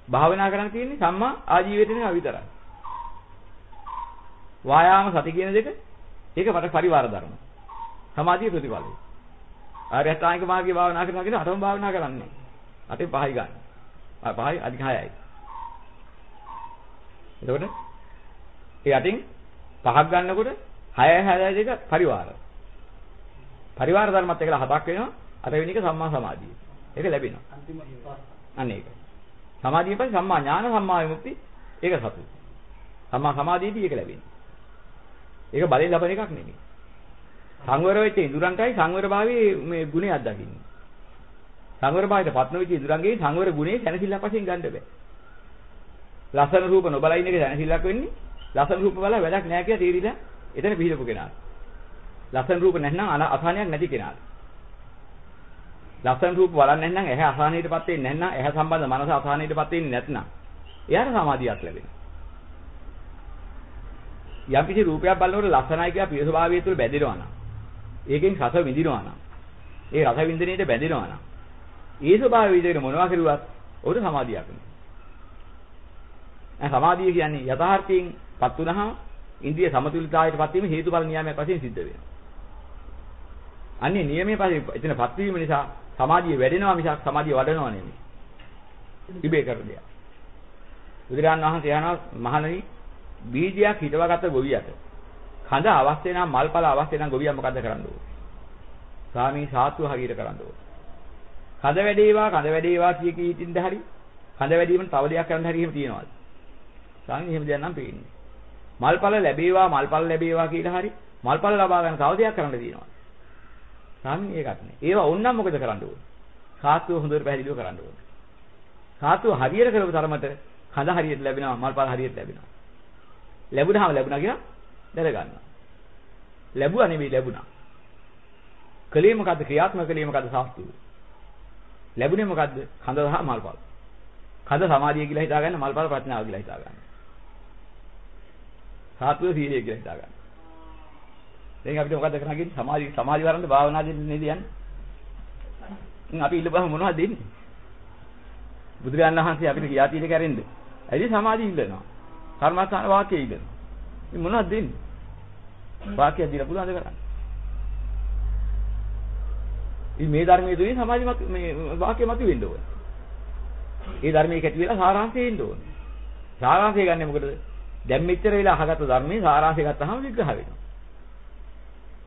භාවනා කරන්න තියෙන්නේ සම්මා ආජීවයට නෙවෙයි විතරයි. වායාම සති කියන දෙක ඒක මට පරිවාර ධර්ම. සමාධිය ප්‍රතිඵලයි. ආර්ය අෂ්ටාංගික මාර්ගයේ භාවනා කරනවා කියන අටම භාවනා කරන්නේ. අටේ පහයි ගන්න. පහයි අධික හයයි. එතකොට ඒ යටින් පහක් ගන්නකොට 6 6 දෙක පරිවාර. පරිවාර ධර්මත් එක්කලා හතක් වෙනවා. අර වෙන එක සම්මා සමාධිය. ඒක ලැබෙනවා. අන්තිම අන්න ඒක. සමාධියෙන් පස්සේ සම්මා ඥාන සම්මා විමුක්ති ඒක සතු. සම්මා සමාධියදී ඒක ලැබෙනවා. ඒක බලෙන් ලබන එකක් නෙමෙයි. සංවර වෙච්ච ඉඳුරන්ටයි සංවර භාවයේ මේ ගුණය අත්දකින්නේ. සංවර භාවයට පත්න වෙච්ච ඉඳුරන්ගේ සංවර ගුණේ සැනසෙල්ලක් වශයෙන් ගන්න බෑ. ලස්සන රූප නොබලා ඉන්න එක සැනසෙල්ලක් වෙන්නේ ලස්සන රූප බලලා වැඩක් නැහැ කියලා තීරිලා එතන පිළිදපු කෙනා. ලස්සන රූප නැත්නම් අසහනයක් නැති කෙනා. ලස්සන රූප බලන්නේ නැත්නම් ඇහැ අසහනයටපත් වෙන්නේ නැත්නම් ඇහැ සම්බන්ධ මනස අසහනයටපත් වෙන්නේ නැත්නම් එයාට සමාධියක් ලැබෙනවා. යම් කිසි රූපයක් බලනකොට ලස්සනයි කියලා ප්‍රිය ස්වභාවය තුළ බැඳෙනවා නම් ඒකෙන් රස විඳිනවා නම් ඒ රස විඳිනේට බැඳෙනවා නම් ඒ ස්වභාවය විදිහට මොනවා කරුවත් ඔහුට සමාධියක් නෙවෙයි. සමාධිය කියන්නේ යථාර්ථයෙන් පත් වුනහම ඉන්ද්‍රිය සමතුලිතතාවයට පත් වීම හේතුඵල නියාමයක් වශයෙන් සිද්ධ වෙනවා. අන්නේ නියමයේ පස්සේ එතනපත් වීම නිසා සමාධිය වැඩෙනවා මිසක් සමාධිය වඩනවා නෙමෙයි. ඉබේ කර දෙයක්. බුදුරජාන් වහන්සේ යනවා මහණනි බීජයක් හිටවගත්ත ගොවියට කඳ අවස්ථේ නම් මල්පල අවස්ථේ නම් ගොවියා මොකද කරන්න ඕනේ? සාමී සාත්ව හරියට කරන්න ඕනේ. කඳ වැඩේවා කඳ වැඩේවා කිය කී ඉතින්ද හරි කඳ වැඩිවීම තව දෙයක් කරන්න හරි එහෙම තියනවාද? සාමී එහෙම දෙයක් නම් පේන්නේ. මල්පල ලැබේවා මල්පල ලැබේවා කියලා හරි මල්පල ලබා ගන්න තව දෙයක් කරන්න තියෙනවා. සාමී ඒකත් නේ. ඒවා ඕන්නම් මොකද කරන්න ඕනේ? සාත්ව හොඳට පැහැදිලිව කරන්න ඕනේ. සාත්ව හරියට කරපු තරමට කඳ හරියට ලැබෙනවා මල්පල හරියට ලැබෙනවා. ලැබුණාම ලැබුණා කියලා දැන ගන්නවා. ලැබුවා නෙවෙයි ලැබුණා. කලේ මොකද්ද ක්‍රියාත්මක කලේ මොකද්ද සාස්තුව? ලැබුණේ මොකද්ද? කඳ සහ මල්පල්. කඳ සමාධිය කියලා හිතා ගන්න මල්පල් ප්‍රඥාව කියලා හිතා ගන්න. සාත්වය සීලය කියලා හිතා ගන්න. දැන් අපිට මොකද්ද කරන්න කියන්නේ? සමාධි සමාධි වරන්ද භාවනා දෙන්නේ නේද යන්නේ? ඉතින් අපි ඉල්ලපුවම මොනවද දෙන්නේ? බුදුරජාණන් වහන්සේ අපිට කියා තියෙන්නේ කැරෙන්න. ඇයි සමාධි ඉල්ලනවා? කර්මස්ථාන වාක්‍යය ඉල්ලනවා. ඉතින් මොනවද දෙන්නේ? වාක්‍යය දීලා පුළුවන්ද කරන්න? ඉතින් මේ ධර්මයේ තුලින් සමාධි මත මේ වාක්‍ය මත වෙන්න ඕනේ. ඒ ධර්මයේ කැටි වෙලා සාරාංශය එන්න ඕනේ. සාරාංශය ගන්න මොකටද? දැන් මෙච්චර වෙලා අහගත්ත ධර්මයේ සාරාංශය ගත්තාම විග්‍රහ වෙනවා.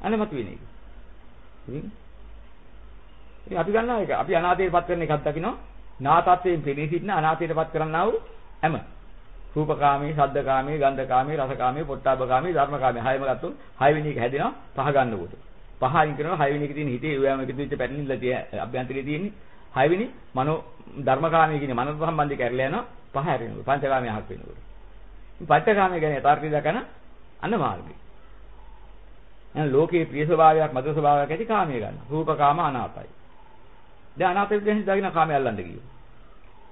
අනේ මත වෙන එක. ඉතින් ඉතින් අපි ගන්නවා ඒක. අපි අනාථයටපත් කරන එකක් දකිනවා. නාතත්වයෙන් පිළි සිටින අනාථයටපත් කරන්නා වූ හැම රූපකාමී, ශබ්දකාමී, ගන්ධකාමී, රසකාමී, පොට්ටාබකාමී, ධර්මකාමී හයම ගත්තොත් හයවෙනි එක හැදෙනවා පහ ගන්නකොට. පහින් කරනවා හයවෙනි එකේ තියෙන හිතේ උයාම එකතු වෙච්ච පැටලිලා තියෙන අභ්‍යන්තරයේ තියෙන්නේ හයවෙනි මනෝ ධර්මකාමී කියන්නේ මනෝ සම්බන්ධي කැරලා යනවා පහ හැරෙනවා. පංචකාමී අහක් වෙනකොට. පංචකාමී කියන්නේ යථාර්ථය දකන අන්න මාර්ගය. එහෙනම් ලෝකේ ප්‍රිය ස්වභාවයක් මధుර ස්වභාවයක් ඇති කාමයේ ගන්න. රූපකාම අනාපයි. දැන් අනාපය කියන්නේ දකින්න කාමයේ අල්ලන්න කියෝ.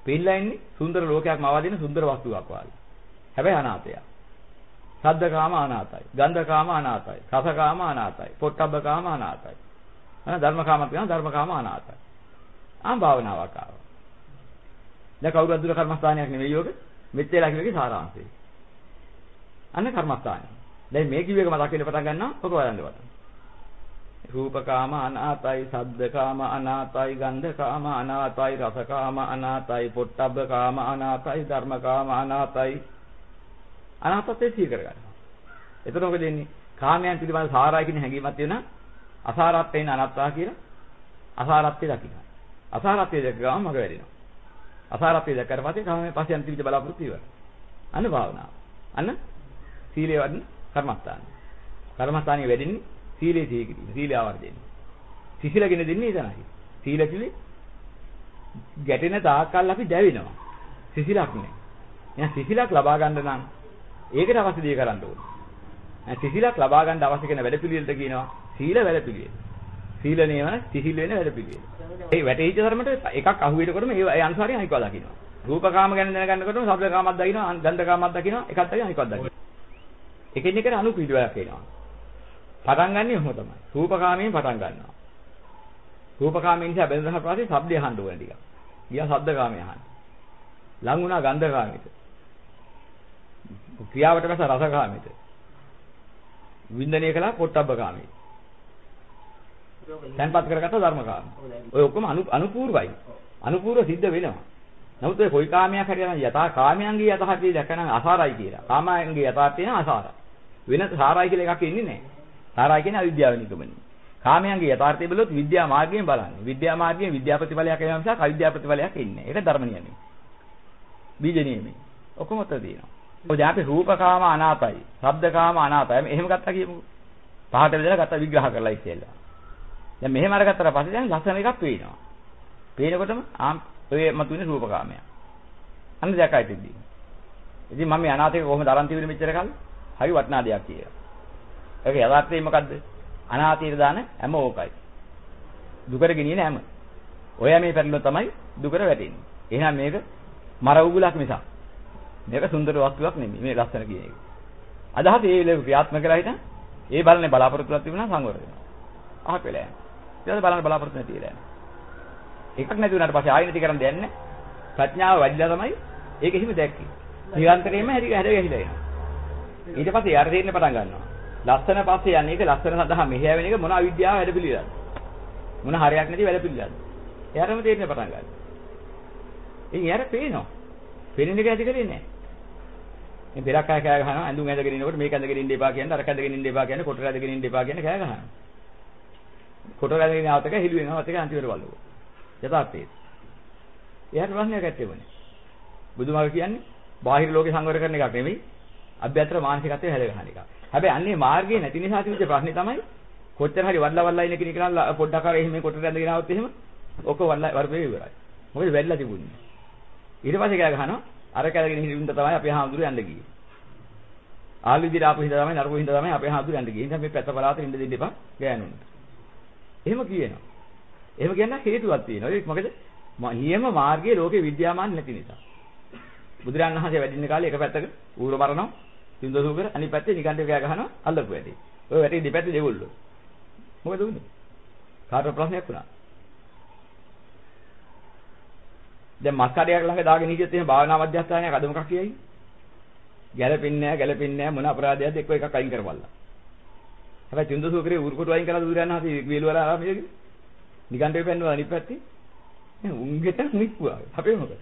පිළිලා ඉන්නේ සුන්දර ලෝකයක් මවා දෙන සුන්දර වස්තුවක් වාගේ. හැබැයි අනාපයක්. සද්දකාම අනාතයි. ගන්ධකාම අනාතයි. රසකාම අනාතයි. පොට්ටබ්බකාම අනාතයි. අන ධර්මකාමත් වෙනවා ධර්මකාම අනාතයි. ආම් භාවනාවක් ආවා. දැන් කවුරුත් දුර කර්මස්ථානයක් නෙවෙයි යෝග. මෙච්චරලා කිව්වේ සාරාංශය. අන්න කර්මස්ථානය. දැන් මේ කිව්ව එක මතක් වෙන්න පටන් ගන්නවා. ඔක බලන්න බලන්න. රූපකාම අනාතයි, සද්දකාම අනාතයි, ගන්ධකාම අනාතයි, රසකාම අනාතයි, පොට්ටබ්බකාම අනාතයි, ධර්මකාම අනාතයි. අනාත්මත්වයේ සිහි කරගන්නවා. එතකොට මොකද වෙන්නේ? කාමයන් පිළිබඳ සාරයි කියන හැඟීමක් තියෙන අසාරත්වයෙන් අනාත්තා කියලා අසාරත්වය දකින්න. අසාරත්වය දැක ගමන් මග වැඩෙනවා. අසාරත්වය දැක්කට පස්සේ කාමයේ පස්සේ අන්තිමට බලාපොරොත්තු ඉවරයි. අන්න භාවනාව. අන්න සීලය වඩන කර්මස්ථාන. කර්මස්ථානිය වැඩෙන්නේ සීලේ සිහි කිරීම. සීලය ආවර්ජනය. සිසිලගෙන දෙන්නේ එතනයි. සීල කිව්වේ ගැටෙන තාක්කල් අපි දැවෙනවා. සිසිලක් නෑ. එහෙනම් සිසිලක් ලබා ගන්න නම් ඒකට අවශ්‍ය දේ කරන්න ඕනේ. සිසිලක් ලබා ගන්න අවශ්‍ය කරන වැඩපිළිවෙලට කියනවා සීල වැඩපිළිවෙල. සීල නේවන සිසිල් වෙන වැඩපිළිවෙල. ඒ වැටහිච්ච ධර්මයට එකක් අහුවෙනකොටම ඒ අනුසාරයෙන් අනිකව දකින්නවා. රූපකාම ගැන දැනගන්නකොටම ශබ්දකාමක් දකින්නවා, ගන්ධකාමක් දකින්නවා, එකක් දකින්න අනිකක් දකින්නවා. එකින් එකට අනුපිළිවෙලක් එනවා. පටන් ගන්නෙ ඔහොම තමයි. රූපකාමයෙන් පටන් ගන්නවා. රූපකාමයෙන් නිසා බෙදලා පස්සේ ශබ්දය අහන්න ඕනේ ටිකක්. ගියා ශබ්දකාමයේ අහන්න. ලං වුණා ගන්ධකාමයට. ක්‍රියාවට බැස රසකාමයට. වින්දනය කළා පොට්ටබ්බකාමයට. තැන්පත් කරගත්ත ධර්මකාම. ඔය ඔක්කොම අනුපූර්වයි. අනුපූර්ව සිද්ධ වෙනවා. නමුත් ඔය කොයි කාමයක් හරියනම් යථා කාමයන්ගේ යථාර්ථය දැකනනම් අසාරයි කියලා. කාමයන්ගේ යථාර්ථය නම් අසාරයි. වෙන සාරයි කියලා එකක් ඉන්නේ නැහැ. සාරයි කියන්නේ අවිද්‍යාව නිකමනේ. කාමයන්ගේ යථාර්ථය බලුවොත් විද්‍යා මාර්ගයෙන් බලන්නේ. විද්‍යා මාර්ගයෙන් විද්‍යා ප්‍රතිඵලයක් එනවා මිසක් අවිද්‍යා ප්‍රතිඵලයක් එන්නේ නැහැ. ඒක ධර්ම නියමයි. බීජ නියමයි. ඔක්කොම උත්තර තියෙනවා. ඔය දැන් අපි රූපකාම අනාතයි, ශබ්දකාම අනාතයි. එහෙම ගත්තා කියමුකෝ. පහට බෙදලා ගත්තා විග්‍රහ කරලා ඉතියලා. දැන් මෙහෙම අරගත්තට පස්සේ දැන් ලස්සන එකක් පේනවා. පේනකොටම ආම් ඔය මතුවෙන රූපකාමයක්. අන්න දැකයි තිබ්බී. ඉතින් මම මේ අනාතේක කොහොමද අරන් තිබුණේ මෙච්චර කල්? හරි වටිනා දෙයක් කියලා. ඒක යථාර්ථය මොකද්ද? අනාතීර දාන හැම ඕකයි. දුකට ගෙනියන හැම. ඔය මේ පැටලුව තමයි දුකට වැටෙන්නේ. එහෙනම් මේක මර උගුලක් මිසක් මේක සුන්දර වස්තුවක් නෙමෙයි මේ ලස්සන කියන එක. අදහස ඒ වෙලාවේ ක්‍රියාත්මක කරලා හිටන් ඒ බලන්නේ බලාපොරොත්තුවක් තිබුණා සංවර වෙනවා. අහක් වෙලා යනවා. ඊට පස්සේ බලන්න බලාපොරොත්තු නැති වෙලා යනවා. එකක් නැති වුණාට පස්සේ ආයෙ නැති කරන් දෙන්නේ ප්‍රඥාව වැඩිලා තමයි ඒක හිම දැක්කේ. නිරන්තරයෙන්ම හැරි හැරි ගහිලා එනවා. ඊට පස්සේ යාර තේරෙන්න පටන් ගන්නවා. ලස්සන පස්සේ යන්නේ ඒක ලස්සන සඳහා මෙහෙයවෙන එක මොන අවිද්‍යාව වැඩ පිළිවෙලද? මොන හරයක් නැති වැඩ පිළිවෙලද? එයාටම තේරෙන්න පටන් ගන්නවා. ඉතින් එයාට පේනවා. පේන එක ඇති කරේ නැහැ. ඉතින් පෙරක් අය කෑ ගහනවා ඇඳුම් ඇඳගෙන ඉනකොට මේක ඇඳගෙන ඉන්න එපා කියන්නේ අරක ඇඳගෙන ඉන්න එපා කියන්නේ කොටර ඇඳගෙන ඉන්න එපා කියන්නේ කෑ ගහනවා. කොටර ඇඳගෙන ආවත එක හිලු වෙනවා ඒක අන්තිමට බලුවා. යථාර්ථය. එයාට ප්‍රශ්නයක් ඇත්තේ මොනේ? බුදුමාග කියන්නේ බාහිර ලෝකේ සංවර කරන එකක් නෙමෙයි අභ්‍යන්තර මානසිකත්වයේ හැද ගන්න එක. හැබැයි අන්නේ මාර්ගයේ නැති නිසා තිබිච්ච ප්‍රශ්නේ තමයි කොච්චර හරි වඩලා වඩලා ඉන්න කෙනෙක් නම් පොඩ්ඩක් අර එහෙම කොටට ඇඳගෙන આવොත් එහෙම ඔක වඩලා වරපේ ඉවරයි. මොකද වැල්ලා තිබුණේ. ඊට පස්සේ කෑ ගහනවා අර කැලගෙන හිටින්න තමයි අපේ හාමුදුරු යන්න ගියේ. ආල් විදිහට ආපු හින්දා තමයි නරකු හින්දා තමයි අපේ හාමුදුරු යන්න ගියේ. ඉතින් මේ පැත්ත පලාතේ ඉන්න දෙන්න එපා ගෑනුන්ට. එහෙම කියනවා. එහෙම කියන්න හේතුවක් තියෙනවා. ඒක මොකද? නියම මාර්ගයේ ලෝකේ විද්‍යාමාන නැති නිසා. බුදුරන් වහන්සේ වැඩින්න කාලේ එක පැත්තක ඌර මරනවා, සින්දු සූකර අනිත් පැත්තේ නිකන්ට කෑ ගහනවා අල්ලපු වැඩි. ඔය වැටේ දෙපැත්තේ දෙවොල්ලෝ. මොකද උනේ? කාටවත් ප්‍රශ්නයක් වුණා. දැන් මස් කඩයක් ළඟ දාගෙන හිටියොත් එහෙම භාවනා මධ්‍යස්ථානයක් අද මොකක් කියයි? ගැලපෙන්නේ නැහැ, ගැලපෙන්නේ නැහැ මොන අපරාධයක්ද එක්ක එකක් අයින් කරවල්ලා. හැබැයි චුන්ද සූකරේ උරුකොට අයින් කරලා දුරයන් හසි වේලවල ආරාමයේ නිකන්ට වෙපෙන්නවා අනිත් පැත්තේ. උන්ගෙට නික්කුවා. අපේ මොකද?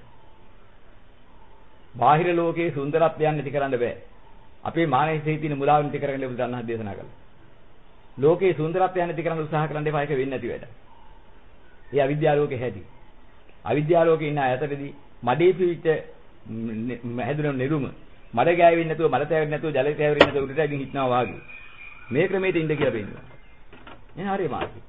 බාහිර ලෝකයේ සුන්දරත්වයන් නැති කරන්න බෑ. අපේ මානසික තියෙන මුලාව නැති කරගන්න බුදුන් වහන්සේ දේශනා කළා. ලෝකයේ සුන්දරත්වයන් නැති කරන්න උත්සාහ කරන්න එපා ඒක වෙන්නේ නැති වැඩ. ඒ අවිද්‍යාව ලෝකේ හැදී. අවිද්‍යාව ලෝකේ ඉන්න අයතටදී මඩේ පිවිච්ච හැදුන නිරුම මඩ ගෑවෙන්නේ නැතුව මඩ තැවෙන්නේ නැතුව ජලය තැවෙන්නේ නැතුව උඩට ඇවිත් හිටනවා වාගේ. මේ ක්‍රමයට ඉන්න කියලා පෙන්නනවා. එන හරිය මාර්ගය.